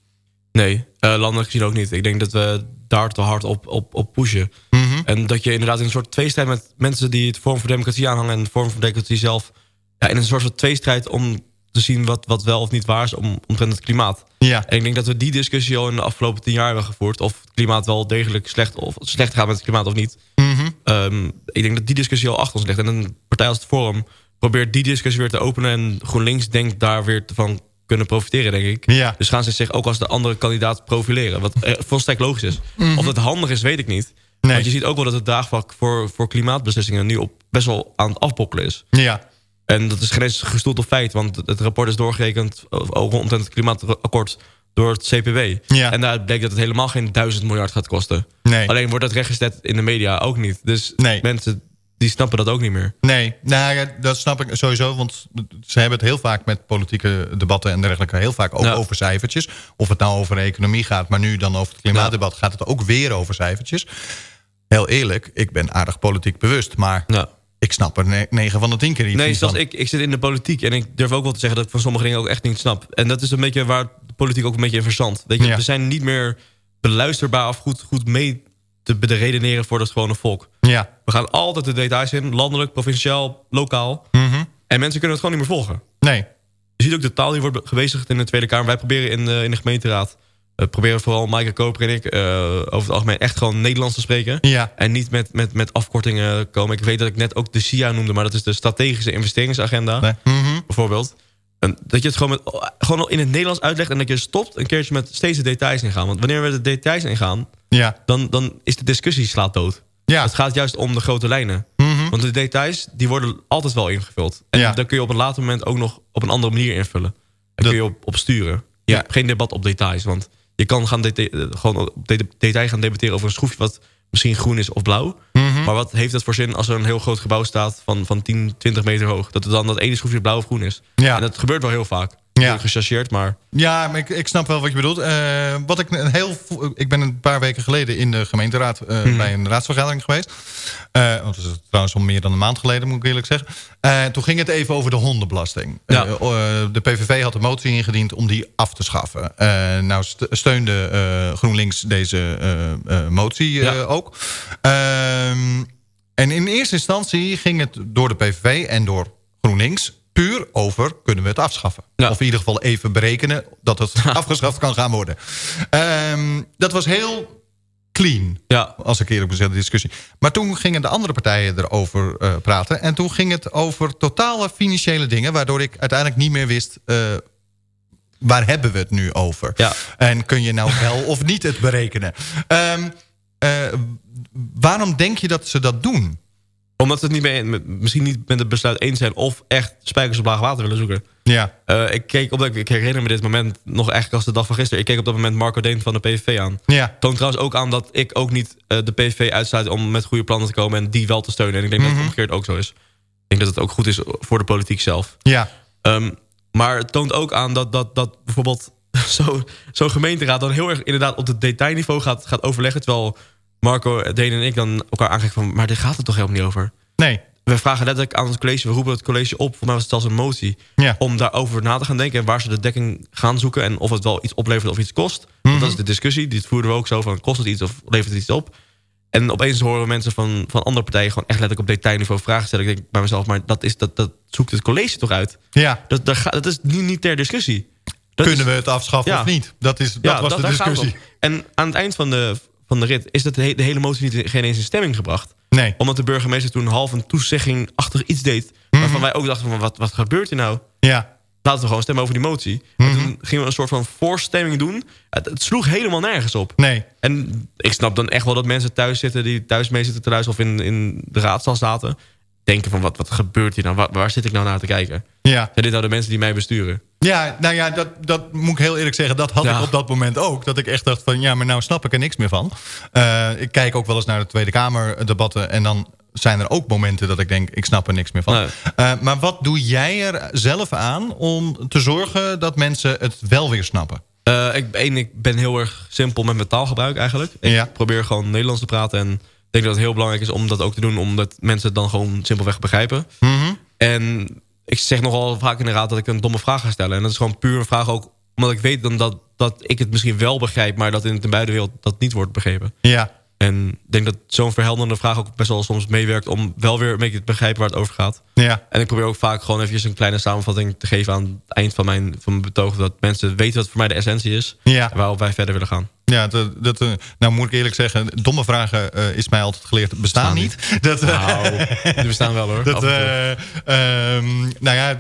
Nee, landelijk gezien ook niet. Ik denk dat we daar te hard op, op, op pushen. Mhm. En dat je inderdaad in een soort tweestrijd met mensen die het Forum voor Democratie aanhangen... en het Forum voor Democratie zelf... Ja, in een soort van tweestrijd om te zien wat, wat wel of niet waar is om, omtrent het klimaat. Ja, En ik denk dat we die discussie al in de afgelopen tien jaar hebben gevoerd... of het klimaat wel degelijk slecht, of slecht gaat met het klimaat of niet. Mhm. Ehm, ik denk dat die discussie al achter ons ligt. En een partij als het Forum probeert die discussie weer te openen... en GroenLinks denkt daar weer van kunnen profiteren, denk ik. Ja. Dus gaan ze zich ook als de andere kandidaat profileren. Wat eh, volstrekt logisch is. Of dat handig is, weet ik niet. Nee. Want je ziet ook wel dat het draagvlak voor, voor klimaatbeslissingen... nu op, best wel aan het afbokkelen is. ja, En dat is geen eens gestoeld op feit. Want het rapport is doorgerekend rondom het klimaatakkoord door het CPW. Ja. En daar bleek dat het helemaal geen duizend miljard gaat kosten. nee. Alleen wordt dat rechtgezet in de media ook niet. Dus Nee. mensen die snappen dat ook niet meer. Nee, nou dat snap ik sowieso. Want ze hebben het heel vaak met politieke debatten en dergelijke... heel vaak ook over cijfertjes. Of het nou over economie gaat, maar nu dan over het klimaatdebat... gaat het ook weer over cijfertjes. Heel eerlijk, ik ben aardig politiek bewust... maar Ja. ik snap er 9 van de 10 keer niet Nee, van. zoals ik, ik zit in de politiek en ik durf ook wel te zeggen dat ik van sommige dingen ook echt niet snap. En dat is een beetje waar de politiek ook een beetje in verzandt. Weet je, Ja. we zijn niet meer beluisterbaar of goed, goed mee te beredeneren voor het gewone volk. Ja, We gaan altijd de details in, landelijk, provinciaal, lokaal. Mhm. En mensen kunnen het gewoon niet meer volgen. nee. Je ziet ook de taal die wordt gewezen in de Tweede Kamer. Wij proberen in de, in de gemeenteraad, eh, proberen vooral Maaike Koper en ik... eh, over het algemeen echt gewoon Nederlands te spreken. Ja, En niet met, met, met afkortingen komen. Ik weet dat ik net ook de SIA noemde, maar dat is de strategische investeringsagenda. nee. Mhm. Bijvoorbeeld. En dat je het gewoon, met, gewoon in het Nederlands uitlegt en dat je stopt een keertje met steeds de details ingaan. Want wanneer we de details ingaan, ja, dan, dan is de discussie slaat dood. ja. Het gaat juist om de grote lijnen. Mhm. Want de details die worden altijd wel ingevuld. En Ja. dan kun je op een later moment ook nog op een andere manier invullen. En Dat- kun je op, op sturen. Je Ja. hebt geen debat op details. Want je kan gaan eh, gewoon op de- detail gaan debatteren over een schroefje wat misschien groen is of blauw. Mhm. Maar wat heeft het voor zin als er een heel groot gebouw staat van, van 10, 20 meter hoog? Dat er dan dat ene schroefje blauw of groen is. Ja. En dat gebeurt wel heel vaak. Ja. Gechargeerd, maar Ja, maar ik, ik snap wel wat je bedoelt. Eh, wat ik, een heel, ik ben een paar weken geleden in de gemeenteraad... eh, Mhm. bij een raadsvergadering geweest. Eh, want dat is trouwens al meer dan een maand geleden, moet ik eerlijk zeggen. Eh, toen ging het even over de hondenbelasting. Ja. Eh, eh, de PVV had een motie ingediend om die af te schaffen. Eh, nou st- steunde eh, GroenLinks deze eh, eh, motie eh, Ja. ook. Ehm, en in eerste instantie ging het door de PVV en door GroenLinks... puur over kunnen we het afschaffen. Ja. Of in ieder geval even berekenen dat het [LAUGHS] afgeschaft kan gaan worden. Ehm, dat was heel clean, ja, als ik eerlijk ben de discussie. Maar toen gingen de andere partijen erover eh, praten. En toen ging het over totale financiële dingen... waardoor ik uiteindelijk niet meer wist... eh, waar hebben we het nu over? ja. En kun je nou wel of niet het berekenen? Ehm, eh, waarom denk je dat ze dat doen? Omdat ze het niet mee, misschien niet met het besluit eens zijn... of echt spijkers op laag water willen zoeken. Ja, Eh, ik keek op dat, ik herinner me dit moment nog eigenlijk als de dag van gisteren. Ik keek op dat moment Marco Deen van de PVV aan. ja, Toont trouwens ook aan dat ik ook niet eh, de PVV uitsluit om met goede plannen te komen en die wel te steunen. En ik denk dat het omgekeerd ook zo is. Ik denk dat het ook goed is voor de politiek zelf. ja, Ehm, maar het toont ook aan dat, dat, dat bijvoorbeeld [LAUGHS] zo- zo'n gemeenteraad dan heel erg inderdaad op het detailniveau gaat, gaat overleggen. Terwijl Marco, Deen en ik dan elkaar aankijken van, maar dit gaat het toch helemaal niet over. nee, We vragen letterlijk aan het college, we roepen het college op, voor mij was het zelfs een motie, ja, om daarover na te gaan denken en waar ze de dekking gaan zoeken en of het wel iets oplevert of iets kost. Want dat is de discussie, die voeren we ook zo van kost het iets of levert het iets op. En opeens horen we mensen van, van andere partijen gewoon echt letterlijk op detailniveau vragen stellen. Ik denk bij mezelf, maar dat, is, dat, dat zoekt het college toch uit? ja. Dat, dat, dat is niet, niet ter discussie. Dat Kunnen is- we het afschaffen Ja. of niet? Dat, is, dat ja, was dat- de discussie. En aan het eind van de, van de rit is dat de, he- de hele motie niet, geen eens in stemming gebracht. Nee, Omdat de burgemeester toen half een toezegging achter iets deed. Waarvan wij ook dachten van wat, wat gebeurt er nou? ja, laten we gewoon stemmen over die motie. En toen gingen we een soort van voorstemming doen. Het, het sloeg helemaal nergens op. Nee. En ik snap dan echt wel dat mensen thuis zitten... die thuis mee zitten te luisteren of in, in de raadzaal zaten... denken van wat, wat gebeurt hier nou? Waar, waar zit ik nou naar te kijken? Ja. Zijn dit nou de mensen die mij besturen? Ja, nou ja, dat, dat moet ik heel eerlijk zeggen. Dat had Ja. ik op dat moment ook. Dat ik echt dacht van, ja, maar nou snap ik er niks meer van. Eh, ik kijk ook wel eens naar de Tweede Kamer debatten... en dan zijn er ook momenten dat ik denk, ik snap er niks meer van. Nee. Eh, maar wat doe jij er zelf aan om te zorgen dat mensen het wel weer snappen? Eh, ik, één, ik ben heel erg simpel met mijn taalgebruik eigenlijk. Ik Ja. probeer gewoon Nederlands te praten. En denk dat het heel belangrijk is om dat ook te doen... omdat mensen het dan gewoon simpelweg begrijpen. Mhm. En ik zeg nogal vaak in de raad dat ik een domme vraag ga stellen. En dat is gewoon puur een vraag ook... omdat ik weet dan dat, dat ik het misschien wel begrijp... maar dat in de buitenwereld dat niet wordt begrepen. Ja, En ik denk dat zo'n verhelderende vraag ook best wel soms meewerkt... om wel weer een beetje te begrijpen waar het over gaat. ja, En ik probeer ook vaak gewoon even een kleine samenvatting te geven... aan het eind van mijn, van mijn betoog... dat mensen weten wat voor mij de essentie is... ja. waarop wij verder willen gaan. Ja, dat, dat, eh, nou moet ik eerlijk zeggen, domme vragen eh, is mij altijd geleerd, bestaan niet. [LAUGHS] Dat, Nou, die bestaan wel hoor. [LAUGHS] dat, eh, ehm, nou ja,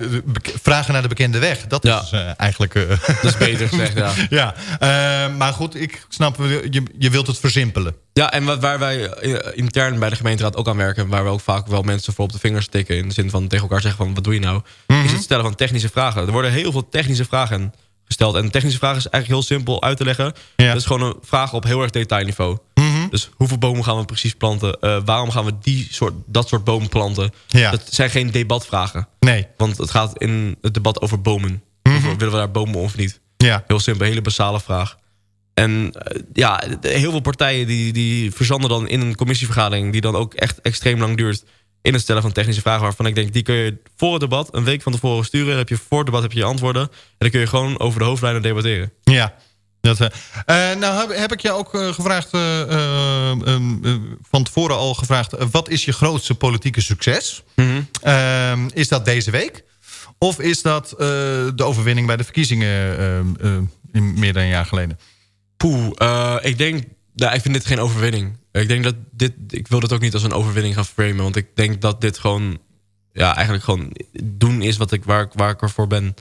vragen naar de bekende weg, dat Ja. is eigenlijk... dat is beter gezegd, ja. [LAUGHS] ja, maar goed, ik snap, je, je wilt het versimpelen. Ja, en wat, waar wij intern bij de gemeenteraad ook aan werken... waar we ook vaak wel mensen voor op de vingers tikken... in de zin van tegen elkaar zeggen van wat doe je nou... is het stellen van technische vragen. Er worden heel veel technische vragen gesteld. En technische vragen is eigenlijk heel simpel uit te leggen. Ja. Dat is gewoon een vraag op heel erg detailniveau. Mhm. Dus hoeveel bomen gaan we precies planten? Eh, waarom gaan we die soort, dat soort bomen planten? Ja. Dat zijn geen debatvragen. Nee, Want het gaat in het debat over bomen. Of willen we daar bomen of niet? ja, Heel simpel, hele basale vraag. En eh, ja, de- heel veel partijen die, die verzanden dan in een commissievergadering... die dan ook echt extreem lang duurt... in het stellen van technische vragen... waarvan ik denk, die kun je voor het debat een week van tevoren sturen. Dan heb je voor het debat heb je je antwoorden. En dan kun je gewoon over de hoofdlijnen debatteren. ja. Dat, eh, eh, nou heb, heb ik je ook eh, gevraagd, eh, van tevoren al gevraagd... wat is je grootste politieke succes? Ehm, is dat deze week? Of is dat de overwinning bij de verkiezingen ehm, eh, in meer dan een jaar geleden? Poeh, eh, ik denk... Nou, ik vind dit geen overwinning. Ik denk dat dit... Ik wil dit ook niet als een overwinning gaan framen. Want ik denk dat dit gewoon... Ja, eigenlijk gewoon doen is wat ik, waar, ik- waar ik ervoor ben.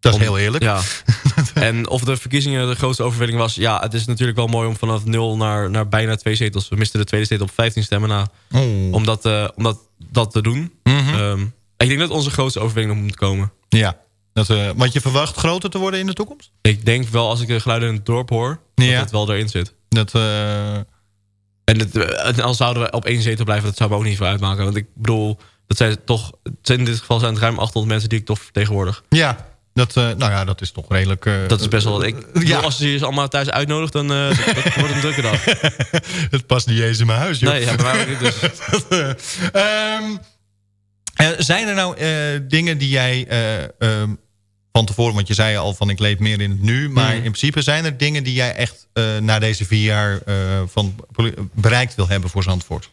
Dat is Om- heel eerlijk. Ja. [LAUGHS] en of de verkiezingen de grootste overwinning was... Ja, het is natuurlijk wel mooi om vanaf nul naar, naar bijna twee zetels... We misten de tweede zetel op 15 stemmen na. Oh. Om dat, eh, om dat, dat te doen. Mhm. Ehm, ik denk dat onze grootste overwinning nog moet komen. Ja. Dat, eh, want je verwacht groter te worden in de toekomst? Ik denk wel, als ik de geluiden in het dorp hoor... Ja. dat het wel erin zit. Dat, eh, En het, eh, en al zouden we op één zetel blijven... dat zou me ook niet veel uitmaken. Want ik bedoel, dat zijn toch... in dit geval zijn het ruim 800 mensen die ik toch vertegenwoordig. ja. Dat, eh, nou ja, dat is toch redelijk... eh, Dat is best wel... Ik, ik bedoel, ja. Als je ze allemaal thuis uitnodigt, dan eh, dat, dat wordt een drukke dag. [LAUGHS] het past niet eens in mijn huis, joh. Nee, ja, niet. Dus. [LAUGHS] Ehm, eh, zijn er nou eh, dingen die jij eh, ehm, van tevoren... want je zei al van ik leef meer in het nu... maar Mhm. in principe zijn er dingen die jij echt... eh, na deze vier jaar eh, van bereikt wil hebben voor Zandvoort?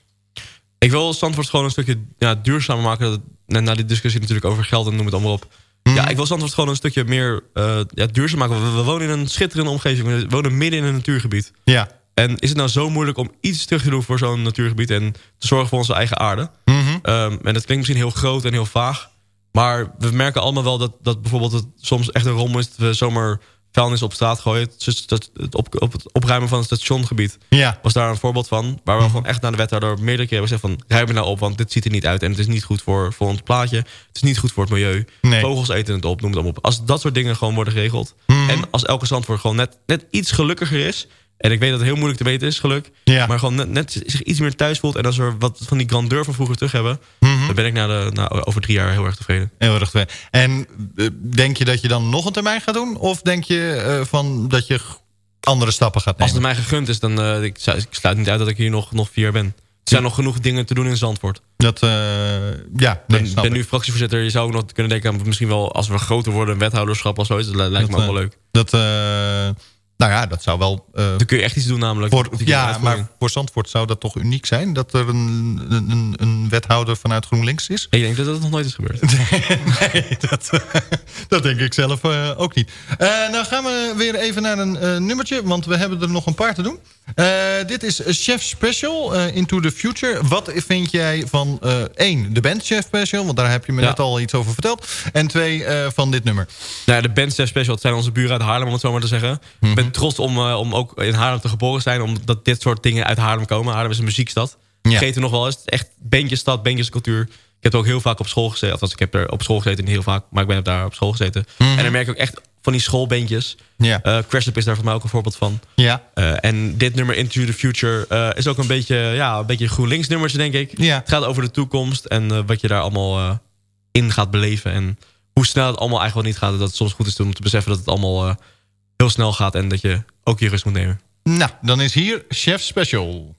Ik wil Zandvoort gewoon een stukje ja, duurzamer maken. Dat, na, na die discussie natuurlijk over geld en noem het allemaal op. Ja, ik wil Zandvoort gewoon een stukje meer eh, ja, duurzaam maken. We, we wonen in een schitterende omgeving. We wonen midden in een natuurgebied. Ja. En is het nou zo moeilijk om iets terug te doen voor zo'n natuurgebied... en te zorgen voor onze eigen aarde? Mhm. Ehm, en dat klinkt misschien heel groot en heel vaag. Maar we merken allemaal wel dat, dat bijvoorbeeld het soms echt een rommel is... dat we zomaar vuilnis op straat gooien. Het, het, het, op, op het opruimen van het stationgebied Ja. was daar een voorbeeld van. Waar we gewoon echt naar de wethouder meerdere keren hebben gezegd van... ruim het nou op, want dit ziet er niet uit. En het is niet goed voor, voor ons plaatje. Het is niet goed voor het milieu. Nee. Vogels eten het op, noem het allemaal op. Als dat soort dingen gewoon worden geregeld... Mhm. en als elke zandvoort gewoon net, net iets gelukkiger is... en ik weet dat het heel moeilijk te weten is, geluk... Ja. maar gewoon net, net zich iets meer thuis voelt... en als we wat van die grandeur van vroeger terug hebben... Mhm. dan ben ik na de, na, over drie jaar heel erg tevreden. Heel erg tevreden. En eh, denk je dat je dan nog een termijn gaat doen? Of denk je eh, van dat je andere stappen gaat Als nemen? het mij gegund is, dan uh, ik, ik sluit niet uit dat ik hier nog, nog vier jaar ben. Er zijn nog genoeg dingen te doen in Zandvoort. Dat, uh, ja, Ik ben, ben nu fractievoorzitter. Je zou ook nog kunnen denken aan misschien wel als we groter worden... een wethouderschap of zoiets. Dat lijkt dat, me ook wel leuk. Dat, nou ja, dat zou wel... eh, Dan kun je echt iets doen namelijk. voor, ja, maar voor Zandvoort zou dat toch uniek zijn? Dat er een, een, een wethouder vanuit GroenLinks is? Ik denk dat dat nog nooit is gebeurd. [LAUGHS] nee, dat, [LAUGHS] dat denk ik zelf eh, ook niet. Eh nou gaan we weer even naar een nummertje, want we hebben er nog een paar te doen. Dit is Chef Special, Into the Future. Wat vind jij van één, de band Chef Special, want daar heb je me Ja. net al iets over verteld. En twee, van dit nummer. Nou, ja, de Band Chef Special, het zijn onze buren uit Haarlem, om het zo maar te zeggen. Mhm. Ben trots om, eh, om ook in Haarlem te geboren zijn, omdat dit soort dingen uit Haarlem komen. Haarlem is een muziekstad. Ja. Vergeet er nog wel eens. Het is echt bandjesstad, bandjescultuur. Ik heb er ook heel vaak op school gezeten. Althans, ik heb er op school gezeten, niet heel vaak. Maar ik ben daar op school gezeten. En dan merk ik ook echt van die schoolbandjes. Mhm. Ja. Eh Crash Up is daar voor mij ook een voorbeeld van. Ja. Eh, en dit nummer Into the Future is ook een beetje, ja, een beetje een GroenLinks nummertje, denk ik. Ja. Het gaat over de toekomst en wat je daar allemaal in gaat beleven. En hoe snel het allemaal eigenlijk wel niet gaat. Dat het soms goed is om te beseffen dat het allemaal heel snel gaat. En dat je ook je rust moet nemen. Nou, dan is hier Chef Special.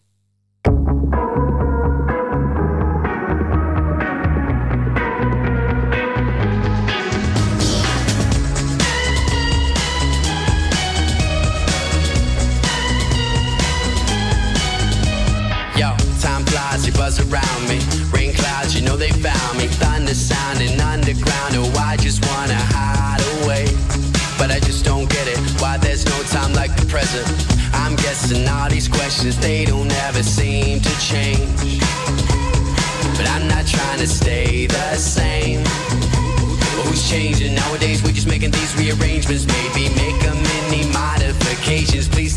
Yo, time flies, you buzz around me. Rain clouds, you know they found me. Thunder sounding present. I'm guessing all these questions, they don't ever seem to change. But I'm not trying to stay the same. Who's changing? Nowadays we're just making these rearrangements. Maybe make a mini modifications. Please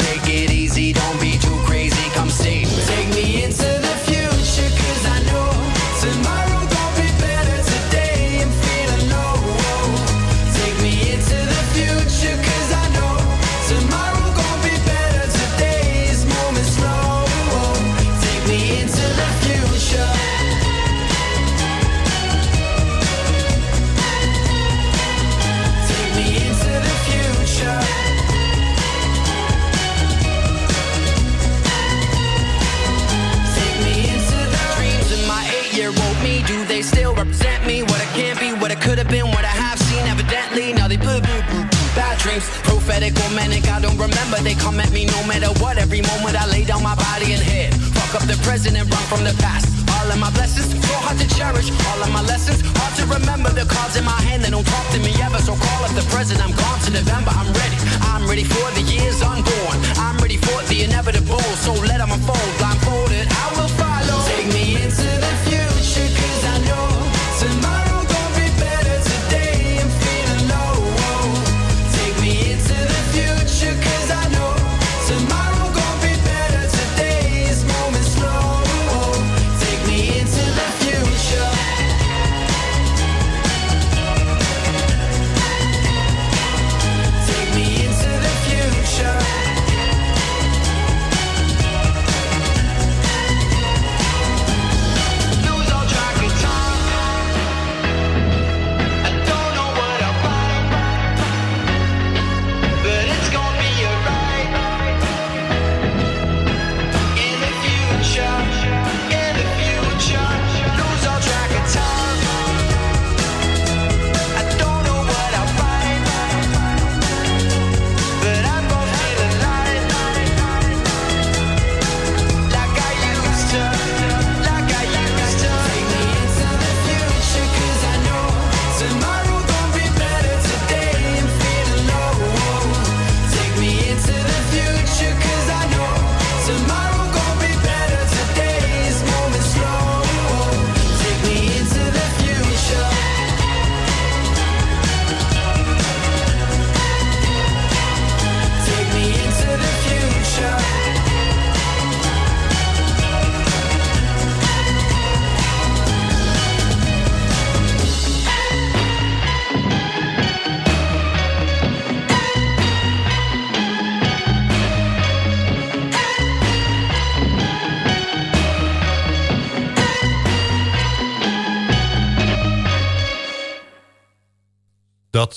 prophetic or manic. I don't remember. They come at me no matter what. Every moment I lay down my body and head. Fuck up the present and run from the past. All of my blessings, so hard to cherish. All of my lessons, hard to remember. The cards in my hand, they don't talk to me ever. So call up the present. I'm gone to November. I'm ready. I'm ready for the years unborn. I'm ready for the inevitable. So let them unfold. Blindfolded,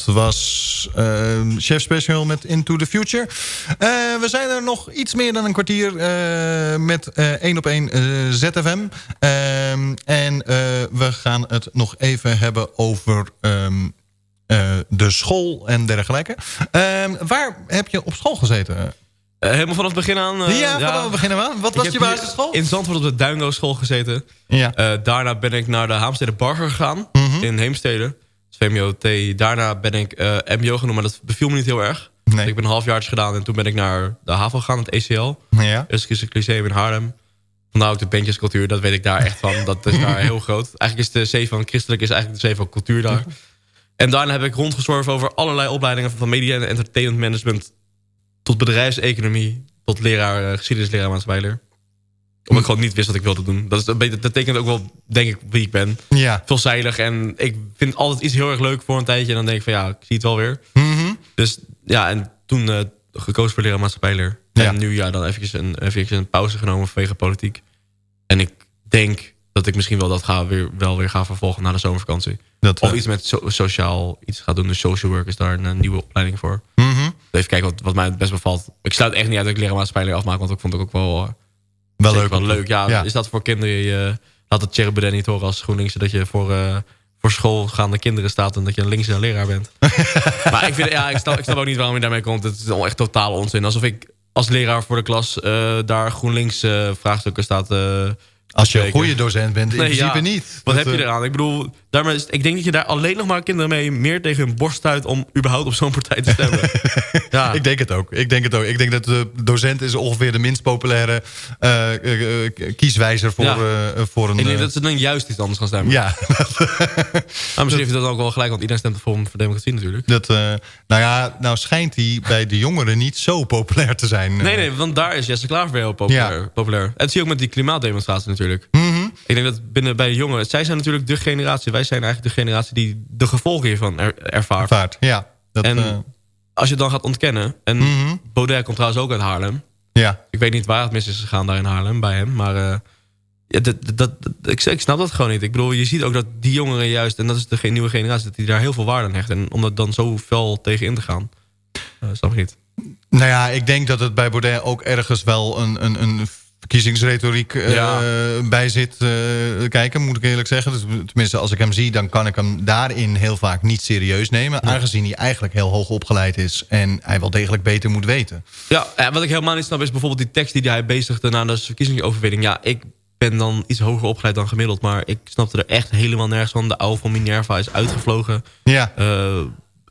Dat was eh, Chef Special met Into the Future. Eh, we zijn er nog iets meer dan een kwartier eh, met eh, één op één ZFM. Ehm, en we gaan het nog even hebben over... ehm, eh, de school en dergelijke. Ehm, waar heb je op school gezeten? Helemaal vanaf het begin aan. ja, vanaf beginnen we aan. Wat was je basisschool? In Zandvoort op de Duinlo school gezeten. Ja. Daarna ben ik naar de Haamstede Barger gegaan. Mhm. In Heemstede. Dus VMBO-T. Daarna ben ik eh, mbo genoemd, maar dat beviel me niet heel erg. Nee. Ik ben een halfjaartje gedaan en toen ben ik naar de HAVO gegaan, het ECL. Ja. Eerst Christelijk Lyceum in Haarlem. Vandaar ook de bandjescultuur, dat weet ik daar echt van. Dat is daar [LAUGHS] heel groot. Eigenlijk is de C van christelijk is eigenlijk de C van cultuur daar. [LAUGHS] En daarna heb ik rondgezworven over allerlei opleidingen... van media en entertainment management... tot bedrijfseconomie, tot leraar, eh, geschiedenisleraar maatschappijleer. Omdat ik gewoon niet wist wat ik wilde doen. Dat, is dat tekent ook wel, denk ik, wie ik ben. Ja. Veelzijdig en ik vind altijd iets heel erg leuk voor een tijdje... en dan denk ik van ja, ik zie het wel weer. Mhm. Dus ja, en toen eh, gekozen voor leraar maatschappijleer. Ja. En nu ja, dan eventjes een, eventjes een pauze genomen vanwege politiek. En ik denk dat ik misschien wel dat ga weer, wel weer ga vervolgen na de zomervakantie. Dat, Of iets met so- sociaal iets ga doen. De social work is daar een, nieuwe opleiding voor. mhm. Even kijken wat, wat mij het best bevalt. Ik sluit echt niet uit dat ik leraar maatschappijleer afmaak. Want ik vond het ook wel, eh, Wel leuk. wel leuk. Ja, Ja. Is dat voor kinderen? Je, laat het Baudet niet horen als GroenLinks. Dat je voor, eh, voor schoolgaande kinderen staat. En dat je een linkse leraar bent. [LAUGHS] maar ik, vind, ja, ik, snap, ik snap ook niet waarom je daarmee komt. Het is al echt totaal onzin. Alsof ik als leraar voor de klas eh, daar GroenLinks eh, vraagstukken staat... Als je een goede docent bent, in Nee, principe ja. niet. Wat Dat, heb je eh, eraan? Ik bedoel, daarmee is, ik denk dat je daar alleen nog maar kinderen mee meer tegen hun borst stuit om überhaupt op zo'n partij te stemmen. [LAUGHS] ja. Ik denk het ook. Ik denk het ook. Ik denk dat de docent is ongeveer de minst populaire eh, eh, kieswijzer voor, Ja. voor een... ik denk dat ze dan juist iets anders gaan stemmen. ja, Maar [LAUGHS] misschien heeft hij dat ook wel gelijk, want iedereen stemt voor voor democratie natuurlijk. dat, nou ja, nou schijnt die bij de jongeren niet zo populair te zijn. Nee, nee, want daar is Jesse Klaver heel populair. Populair. En dat zie je ook met die klimaatdemonstratie natuurlijk. Mhm. Ik denk dat binnen bij de jongeren... Zij zijn natuurlijk de generatie... Wij zijn eigenlijk de generatie die de gevolgen hiervan er, ervaart. Vaart, ja. Dat, En- eh, Als je het dan gaat ontkennen... En mhm. Baudet komt trouwens ook uit Haarlem. Ja, Ik weet niet waar het mis is gegaan daar in Haarlem bij hem. Maar eh, ja, dat, dat, dat- ik, ik snap dat gewoon niet. Ik bedoel, je ziet ook dat die jongeren juist... En dat is de nieuwe generatie... Dat die daar heel veel waarde aan hechten. En om dat dan zo fel tegen in te gaan... eh, snap ik niet. nou ja, ik denk dat het bij Baudet ook ergens wel een, een, een verkiezingsretoriek Ja. bij zit eh, kijken, moet ik eerlijk zeggen. Dus, tenminste, als ik hem zie, dan kan ik hem daarin heel vaak niet serieus nemen. Aangezien hij eigenlijk heel hoog opgeleid is en hij wel degelijk beter moet weten. Ja, eh, wat ik helemaal niet snap is bijvoorbeeld die tekst die hij bezigde na de verkiezingsoverwinning. Ja, ik ben dan iets hoger opgeleid dan gemiddeld, maar ik snapte er echt helemaal nergens van. De oude van Minerva is uitgevlogen. Ja,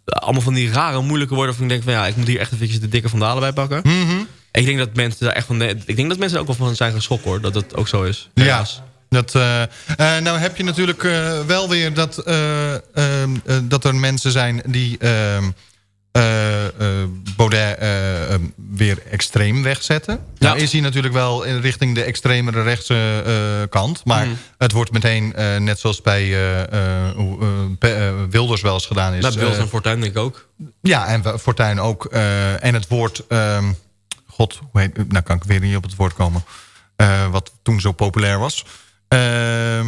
allemaal van die rare, moeilijke woorden. Van ik denk van ja, ik moet hier echt eventjes de dikke vandalen bij pakken. Mhm. Ik denk dat mensen daar echt van. Ik denk dat mensen ook wel van zijn geschokt hoor, dat het ook zo is. Ja, dat, eh, eh, nou heb je natuurlijk eh, wel weer dat, eh, ehm, eh, dat er mensen zijn die ehm, eh, eh, Baudet eh, ehm, weer extreem wegzetten. Nou is hij natuurlijk wel in richting de extremere rechtse kant. Maar Mhm. het wordt meteen, net zoals bij Wilders wel eens gedaan is. Dat Wils eh, en Fortuyn denk ik ook. ja, en Fortuyn ook. en het woord... God, hoe heet, nou kan ik weer niet op het woord komen. Eh, wat toen zo populair was. Ehm,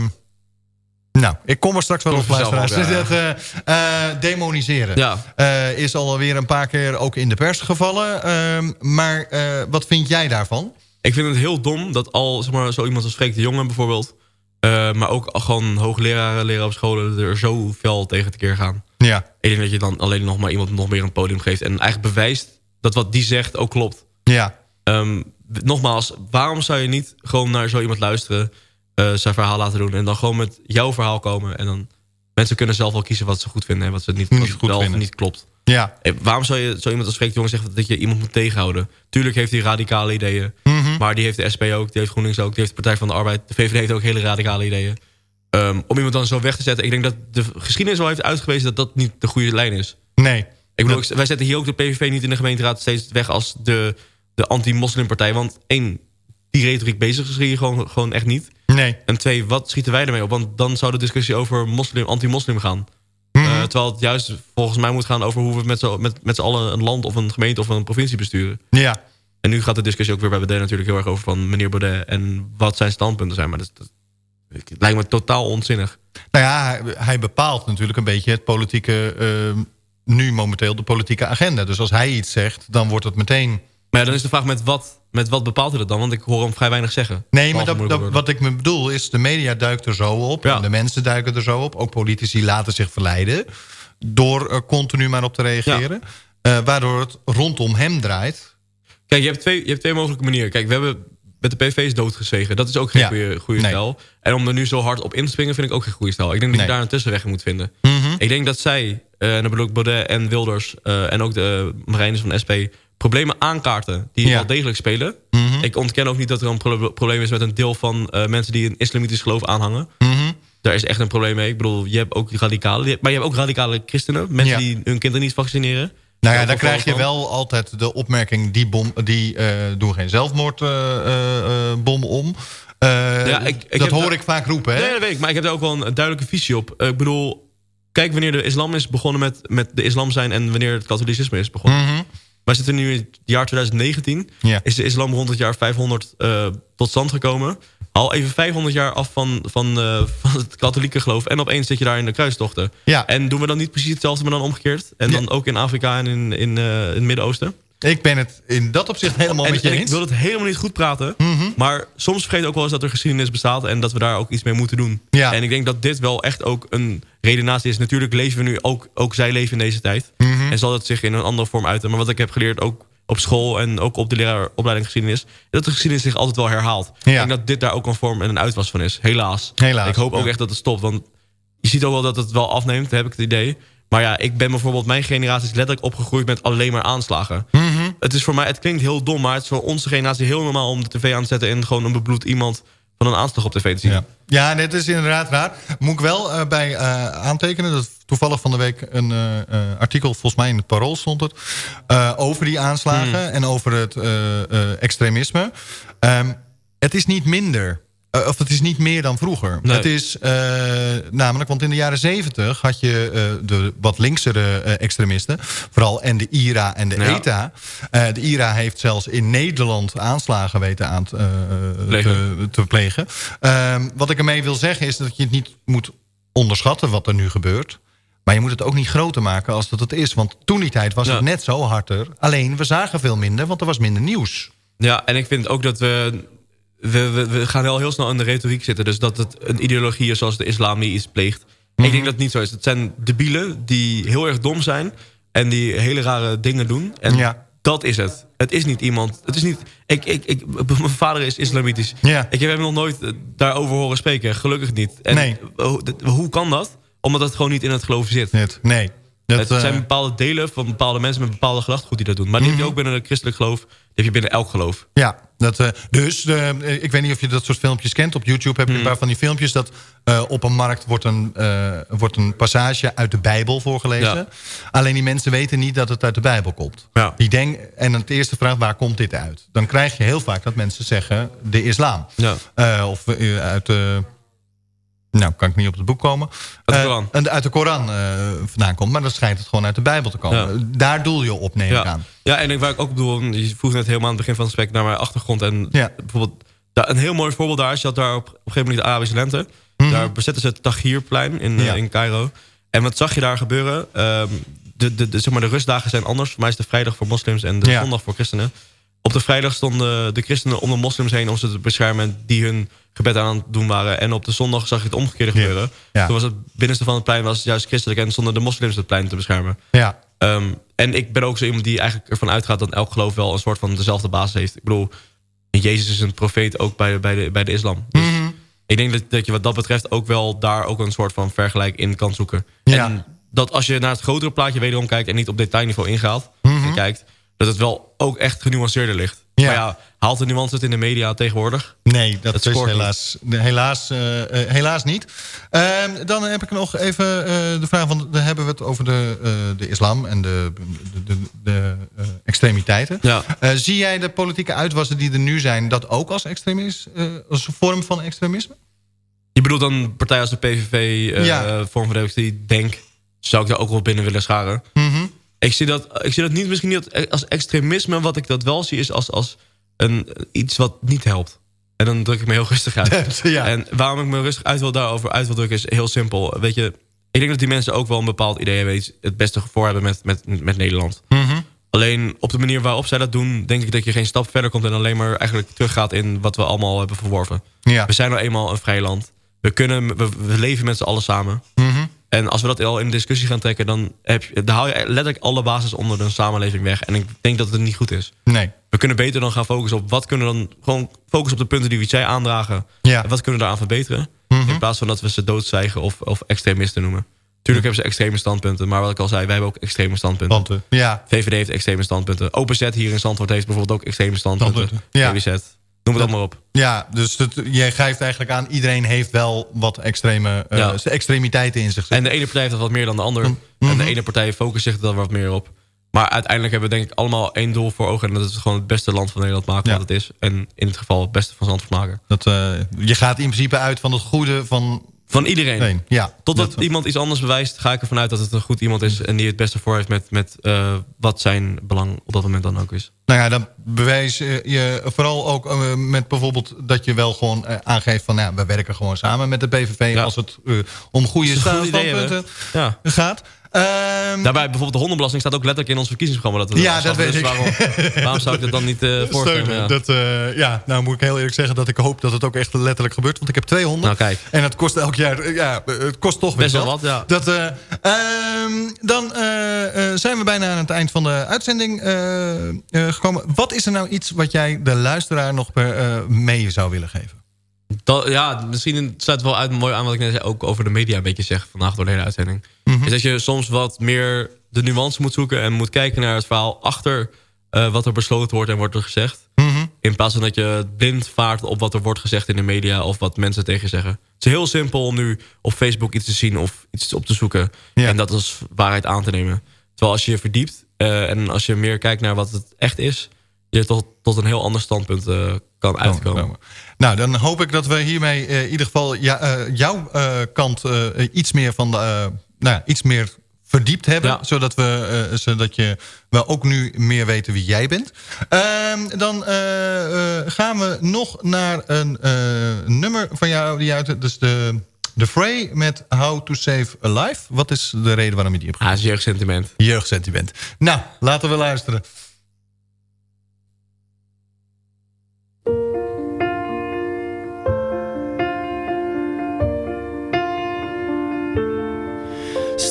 nou, ik kom er straks wel op, luisteraars. ja. Dus dat, eh, eh, demoniseren. Ja. Is alweer een paar keer ook in de pers gevallen. Ehm, maar wat vind jij daarvan? Ik vind het heel dom dat al zeg maar, zo iemand als Freek de Jonge bijvoorbeeld... maar ook gewoon hoogleraren, leren op scholen... er zo fel tegen te keer gaan. Ja, Ik denk dat je dan alleen nog maar iemand nog meer een podium geeft... en eigenlijk bewijst dat wat die zegt ook klopt. Ja, Ehm, nogmaals, waarom zou je niet gewoon naar zo iemand luisteren... eh, zijn verhaal laten doen en dan gewoon met jouw verhaal komen... en dan mensen kunnen zelf wel kiezen wat ze goed vinden... en wat ze niet, goed wel of vinden. niet klopt. ja. Eh, waarom zou je zo iemand als Freek de Jonge zeggen... dat je iemand moet tegenhouden? Tuurlijk heeft hij radicale ideeën... Mhm. Maar die heeft de SP ook, die heeft GroenLinks ook, die heeft de Partij van de Arbeid. De VVD heeft ook hele radicale ideeën. Ehm, om iemand dan zo weg te zetten. Ik denk dat de geschiedenis wel heeft uitgewezen dat dat niet de goede lijn is. Nee. Ik bedoel, wij zetten hier ook de PVV niet in de gemeenteraad steeds weg als de, de anti-moslimpartij. Want één, die retoriek bezig is hier gewoon, gewoon echt niet. Nee. En twee, wat schieten wij ermee op? Want dan zou de discussie over moslim, anti-moslim gaan. Mhm. Eh, terwijl het juist volgens mij moet gaan over hoe we met z'n met, met z'n allen een land of een gemeente of een provincie besturen. Ja. En nu gaat de discussie ook weer bij Baudet natuurlijk heel erg over van meneer Baudet en wat zijn standpunten zijn. Maar dat, dat, lijkt me totaal onzinnig. Nou ja, hij, hij bepaalt natuurlijk een beetje het politieke... ehm, nu momenteel de politieke agenda. Dus als hij iets zegt, dan wordt het meteen... Maar ja, dan is de vraag met wat, met wat bepaalt hij dat dan? Want ik hoor hem vrij weinig zeggen. Nee, maar dat, dat, wat ik me bedoel is... de media duikt er zo op. Ja. En de mensen duiken er zo op. Ook politici laten zich verleiden. door er continu maar op te reageren. Eh, waardoor het rondom hem draait. Kijk, je hebt, twee, je hebt twee mogelijke manieren. Kijk, we hebben met de PV's doodgezwegen. Dat is ook geen Ja. goede, goede Nee. stijl. En om er nu zo hard op in te springen vind ik ook geen goede stijl. Ik denk dat Nee. je daar een tussenweg in moet vinden. Mhm. Ik denk dat zij, eh, en dan bedoel ik Baudet en Wilders... eh, en ook de Marijnus van SP... problemen aankaarten die Ja. wel degelijk spelen. Mhm. Ik ontken ook niet dat er een pro- probleem is... met een deel van eh, mensen die een islamitisch geloof aanhangen. Mhm. Daar is echt een probleem mee. Ik bedoel, je hebt ook radicalen. Maar je hebt ook radicale christenen. Mensen Ja. die hun kinderen niet vaccineren. Nou ja, dan krijg je wel altijd de opmerking... die, bom, die eh, doen geen zelfmoordbom om. Eh, Ja, ik- ik dat hoor ik vaak roepen, hè? Nee, dat weet ik. Maar ik heb daar ook wel een duidelijke visie op. Ik bedoel, kijk wanneer de islam is begonnen met, met de islam zijn... en wanneer het katholicisme is begonnen. Mhm. Wij zitten nu in het jaar 2019. Ja. Is de islam rond het jaar 500 eh, tot stand gekomen. Al even 500 jaar af van, van, eh, van het katholieke geloof. En opeens zit je daar in de kruistochten. Ja. En doen we dan niet precies hetzelfde, maar dan omgekeerd? En Ja. dan ook in Afrika en in, in, eh, in het Midden-Oosten? Ik ben het in dat opzicht helemaal En, met je en ik eens. Mhm. wil het helemaal niet goed praten. Maar soms vergeet ik ook wel eens dat er geschiedenis bestaat... en dat we daar ook iets mee moeten doen. Ja. En ik denk dat dit wel echt ook een redenatie is. Natuurlijk leven we nu ook... ook zij leven in deze tijd. Mhm. En zal dat zich in een andere vorm uiten. Maar wat ik heb geleerd ook op school... en ook op de leraaropleiding geschiedenis... is dat de geschiedenis zich altijd wel herhaalt. Ja. Ik denk dat dit daar ook een vorm en een uitwas van is. Helaas. Helaas, Ik hoop ook ja. echt dat het stopt. Want je ziet ook wel dat het wel afneemt, heb ik het idee. Maar ja, ik ben bijvoorbeeld... mijn generatie is letterlijk opgegroeid met alleen maar aanslagen. Mhm. Het is voor mij, het klinkt heel dom, maar het is voor onze generatie heel normaal om de tv aan te zetten en gewoon een bebloed iemand van een aanslag op tv te zien. Ja, ja dit is inderdaad raar. Moet ik wel eh, bij eh, aantekenen. Dat toevallig van de week een eh, artikel, volgens mij in het Parool stond het... over die aanslagen en over het extremisme. Ehm, het is niet minder. Eh, of het is niet meer dan vroeger. Nee. Het is eh, namelijk, want in de jaren zeventig had je eh, de wat linksere extremisten. Vooral en de IRA en de Ja. ETA. Eh, de IRA heeft zelfs in Nederland aanslagen weten aan te, Plegen. te, plegen. Ehm, wat ik ermee wil zeggen is dat je het niet moet onderschatten wat er nu gebeurt. Maar je moet het ook niet groter maken als dat het is. Want toen die tijd was Ja. het net zo harder. Alleen we zagen veel minder, want er was minder nieuws. Ja, en ik vind ook dat we, we, we, we gaan wel heel snel in de retoriek zitten. Dus dat het een ideologie is zoals de islam die iets pleegt. Ik denk dat het niet zo is. Het zijn debielen die heel erg dom zijn en die hele rare dingen doen. En Ja. dat is het. Het is niet iemand. Het is niet. Ik, ik, ik, mijn vader is islamitisch. Ja. Ik heb hem nog nooit eh, daarover horen spreken. Gelukkig niet. En Nee. hoe, kan dat? Omdat het gewoon niet in het geloof zit. Net. Nee. Dat, het zijn eh, Mhm. bepaalde delen van bepaalde mensen met bepaalde gedachtegoed die dat doen. Maar die heb je ook binnen het christelijk geloof. Die heb je binnen elk geloof. Ja, dat, eh, dus eh, ik weet niet of je dat soort filmpjes kent. Op YouTube heb je Hmm. een paar van die filmpjes... dat op een markt wordt een, wordt een passage uit de Bijbel voorgelezen. Ja. Alleen die mensen weten niet dat het uit de Bijbel komt. Ja. Die denken, en het eerste vraag, waar komt dit uit? Dan krijg je heel vaak dat mensen zeggen de islam. Ja. Of uit de... Nou, kan ik niet op het boek komen. Uit de Eh, Koran. uit de Koran eh, vandaan komt. Maar dan schijnt het gewoon uit de Bijbel te komen. Ja. Daar doel je op, neem ik Ja. aan. ja, en ik, waar ik ook bedoel, je vroeg net helemaal aan het begin van het gesprek naar mijn achtergrond. En Ja. bijvoorbeeld, een heel mooi voorbeeld daar is, je had daar op, op een gegeven moment de Arabische lente. Daar bezetten ze het Tahrirplein in, eh, Mhm. In Cairo. En wat zag je daar gebeuren? Ehm, de, de, de, zeg maar, de rustdagen zijn anders. Voor mij is de vrijdag voor moslims en de zondag voor christenen. Op de vrijdag stonden de christenen om de moslims heen... om ze te beschermen die hun gebed aan het doen waren. En op de zondag zag je het omgekeerde gebeuren. Ja. Toen was het binnenste van het plein was juist christelijk... en stonden de moslims het plein te beschermen. Ja, Ehm, en ik ben ook zo iemand die eigenlijk ervan uitgaat... dat elk geloof wel een soort van dezelfde basis heeft. Ik bedoel, Jezus is een profeet ook bij, de- bij, de, bij de islam. Dus Mhm. ik denk dat, dat je wat dat betreft ook wel daar ook een soort van vergelijk in kan zoeken. Ja. En dat als je naar het grotere plaatje wederom kijkt... en niet op detailniveau ingaat en kijkt... dat het wel ook echt genuanceerder ligt. Ja. Maar ja, haalt de nuance het in de media tegenwoordig? Nee, dat Het is scoort helaas, helaas, eh, eh, helaas niet. Dan heb ik nog even eh, de vraag, want dan hebben we het over de, eh, de islam en de, de, de, eh, extremiteiten. Ja. Eh, zie jij de politieke uitwassen die er nu zijn, dat ook als extremis, eh, als een vorm van extremisme? Je bedoelt dan partijen als de PVV, eh Ja. Vorm van Democratie, Denk... zou ik daar ook wel binnen willen scharen. Mhm. Ik zie dat, ik zie dat niet misschien niet als extremisme. Wat ik dat wel zie is als, als een, iets wat niet helpt. En dan druk ik me heel rustig uit. [LAUGHS] Ja. En waarom ik me rustig uit wil daarover uit wil drukken is heel simpel. Weet je, ik denk dat die mensen ook wel een bepaald idee hebben... het beste voor hebben met, met, met Nederland. Mhm. Alleen op de manier waarop zij dat doen... denk ik dat je geen stap verder komt... en alleen maar eigenlijk teruggaat in wat we allemaal hebben verworven. Ja. We zijn nou eenmaal een vrij land. We, kunnen, we, we leven met z'n allen samen. Mhm. En als we dat al in de discussie gaan trekken... dan, heb je, dan haal je letterlijk alle basis onder de samenleving weg. En ik denk dat het niet goed is. Nee. We kunnen beter dan gaan focussen op... wat kunnen we dan gewoon focussen op de punten die jij aandragen. Ja. En wat kunnen we daaraan verbeteren. Mhm. In plaats van dat we ze doodzwijgen of, of extremisten noemen. Tuurlijk hebben ze extreme standpunten. Maar wat ik al zei, wij hebben ook extreme standpunten. Ja, VVD heeft extreme standpunten. OpenZ hier in Zandvoort heeft bijvoorbeeld ook extreme standpunten. Standpunten, ja. Noem het allemaal op. ja, dus het, jij geeft eigenlijk aan... iedereen heeft wel wat extreme Ja. extremiteiten in zich. En de ene partij heeft dat wat meer dan de ander. Mhm. En de ene partij focust zich er wat meer op. Maar uiteindelijk hebben we denk ik allemaal één doel voor ogen. En dat is gewoon het beste land van Nederland maken Ja. wat het is. En in het geval het beste van Zandvoort maken. Dat, eh, je gaat in principe uit van het goede van Van iedereen. Ja, Totdat dat- iemand iets anders bewijst, ga ik ervan uit dat het een goed iemand is. En die het beste voor heeft met, met eh, wat zijn belang op dat moment dan ook is. Nou ja, dan bewijs eh, je vooral ook eh, met bijvoorbeeld dat je wel gewoon aangeeft van... Nou, we werken gewoon samen met de PVV Ja. als het om goede standpunten Ja. gaat. Ehm, Daarbij bijvoorbeeld de hondenbelasting staat ook letterlijk in ons verkiezingsprogramma. Dat we Ja, dat weet Dus ik. Waarom, waarom zou ik dat dan niet eh [LAUGHS] voorstellen? Ja. Dat, eh, ja, nou moet ik heel eerlijk zeggen dat ik hoop dat het ook echt letterlijk gebeurt. Want ik heb twee honden. Nou. En het kost elk jaar, eh, ja, het kost toch Best wel wat, ja. Dat, eh, ehm, dan zijn we bijna aan het eind van de uitzending gekomen. Wat is er nou iets wat jij de luisteraar nog per, mee zou willen geven? Dat, ja, misschien sluit het wel uit mooi aan wat ik net zei, ook over de media een beetje zeg vandaag door de hele uitzending. Mhm. Is dat je soms wat meer de nuance moet zoeken en moet kijken naar het verhaal achter eh, wat er besloten wordt en wordt er gezegd. Mhm. In plaats van dat je blind vaart op wat er wordt gezegd in de media of wat mensen tegen je zeggen. Het is heel simpel om nu op Facebook iets te zien of iets op te zoeken Ja. en dat als waarheid aan te nemen. Terwijl als je je verdiept eh, en als je meer kijkt naar wat het echt is, je tot, tot een heel ander standpunt eh, kan uitkomen. Nou, dan hoop ik dat we hiermee eh, in ieder geval ja, eh, jouw eh, kant iets meer van de, nou, iets meer verdiept hebben. Ja. Zodat, we, zodat je, we ook nu meer weten wie jij bent. Ehm, dan gaan we nog naar een nummer van jou. Die uit, dus de, de Fray met How to Save a Life. Wat is de reden waarom je die hebt Ah, is jeugdsentiment. Jeugdsentiment. Nou, laten we luisteren.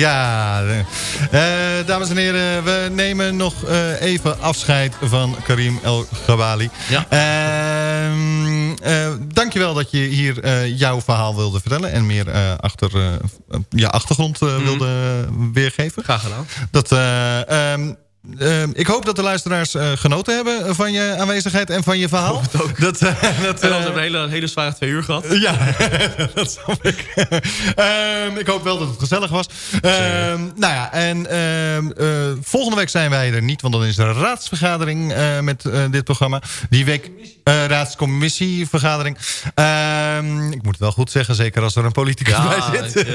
Ja, eh, dames en heren, we nemen nog eh, even afscheid van Karim El Ghabali. Ja. Ehm, eh, dankjewel dat je hier jouw verhaal wilde vertellen en meer achter, je achtergrond eh, wilde weergeven. Graag gedaan. Dat, eh, ehm, eh, ik hoop dat de luisteraars eh, genoten hebben van je aanwezigheid en van je verhaal. Dat, eh, dat, eh, hebben we een hele, hele zware twee uur gehad. ja, [LAUGHS] dat snap ik. Ehm, ik hoop wel dat het gezellig was. Ehm, nou ja, en eh, volgende week zijn wij er niet... want dan is er een raadsvergadering eh, met eh, dit programma. Die week eh, raadscommissievergadering. Ik moet het wel goed zeggen, zeker als er een politicus bij zit. [LAUGHS]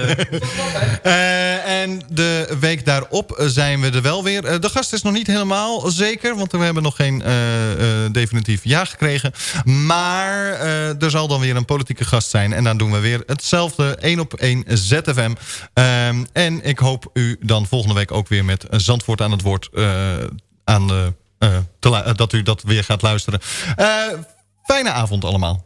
Eh, en de week daarop zijn we er wel weer. Eh, de gast is nog niet helemaal zeker, want we hebben nog geen eh, eh, definitief ja gekregen. Maar eh, er zal dan weer een politieke gast zijn. En dan doen we weer hetzelfde, één op één ZFM. Ehm, en ik hoop u dan volgende week ook weer met Zandvoort aan het woord... aan de, te dat u dat weer gaat luisteren. Fijne avond allemaal.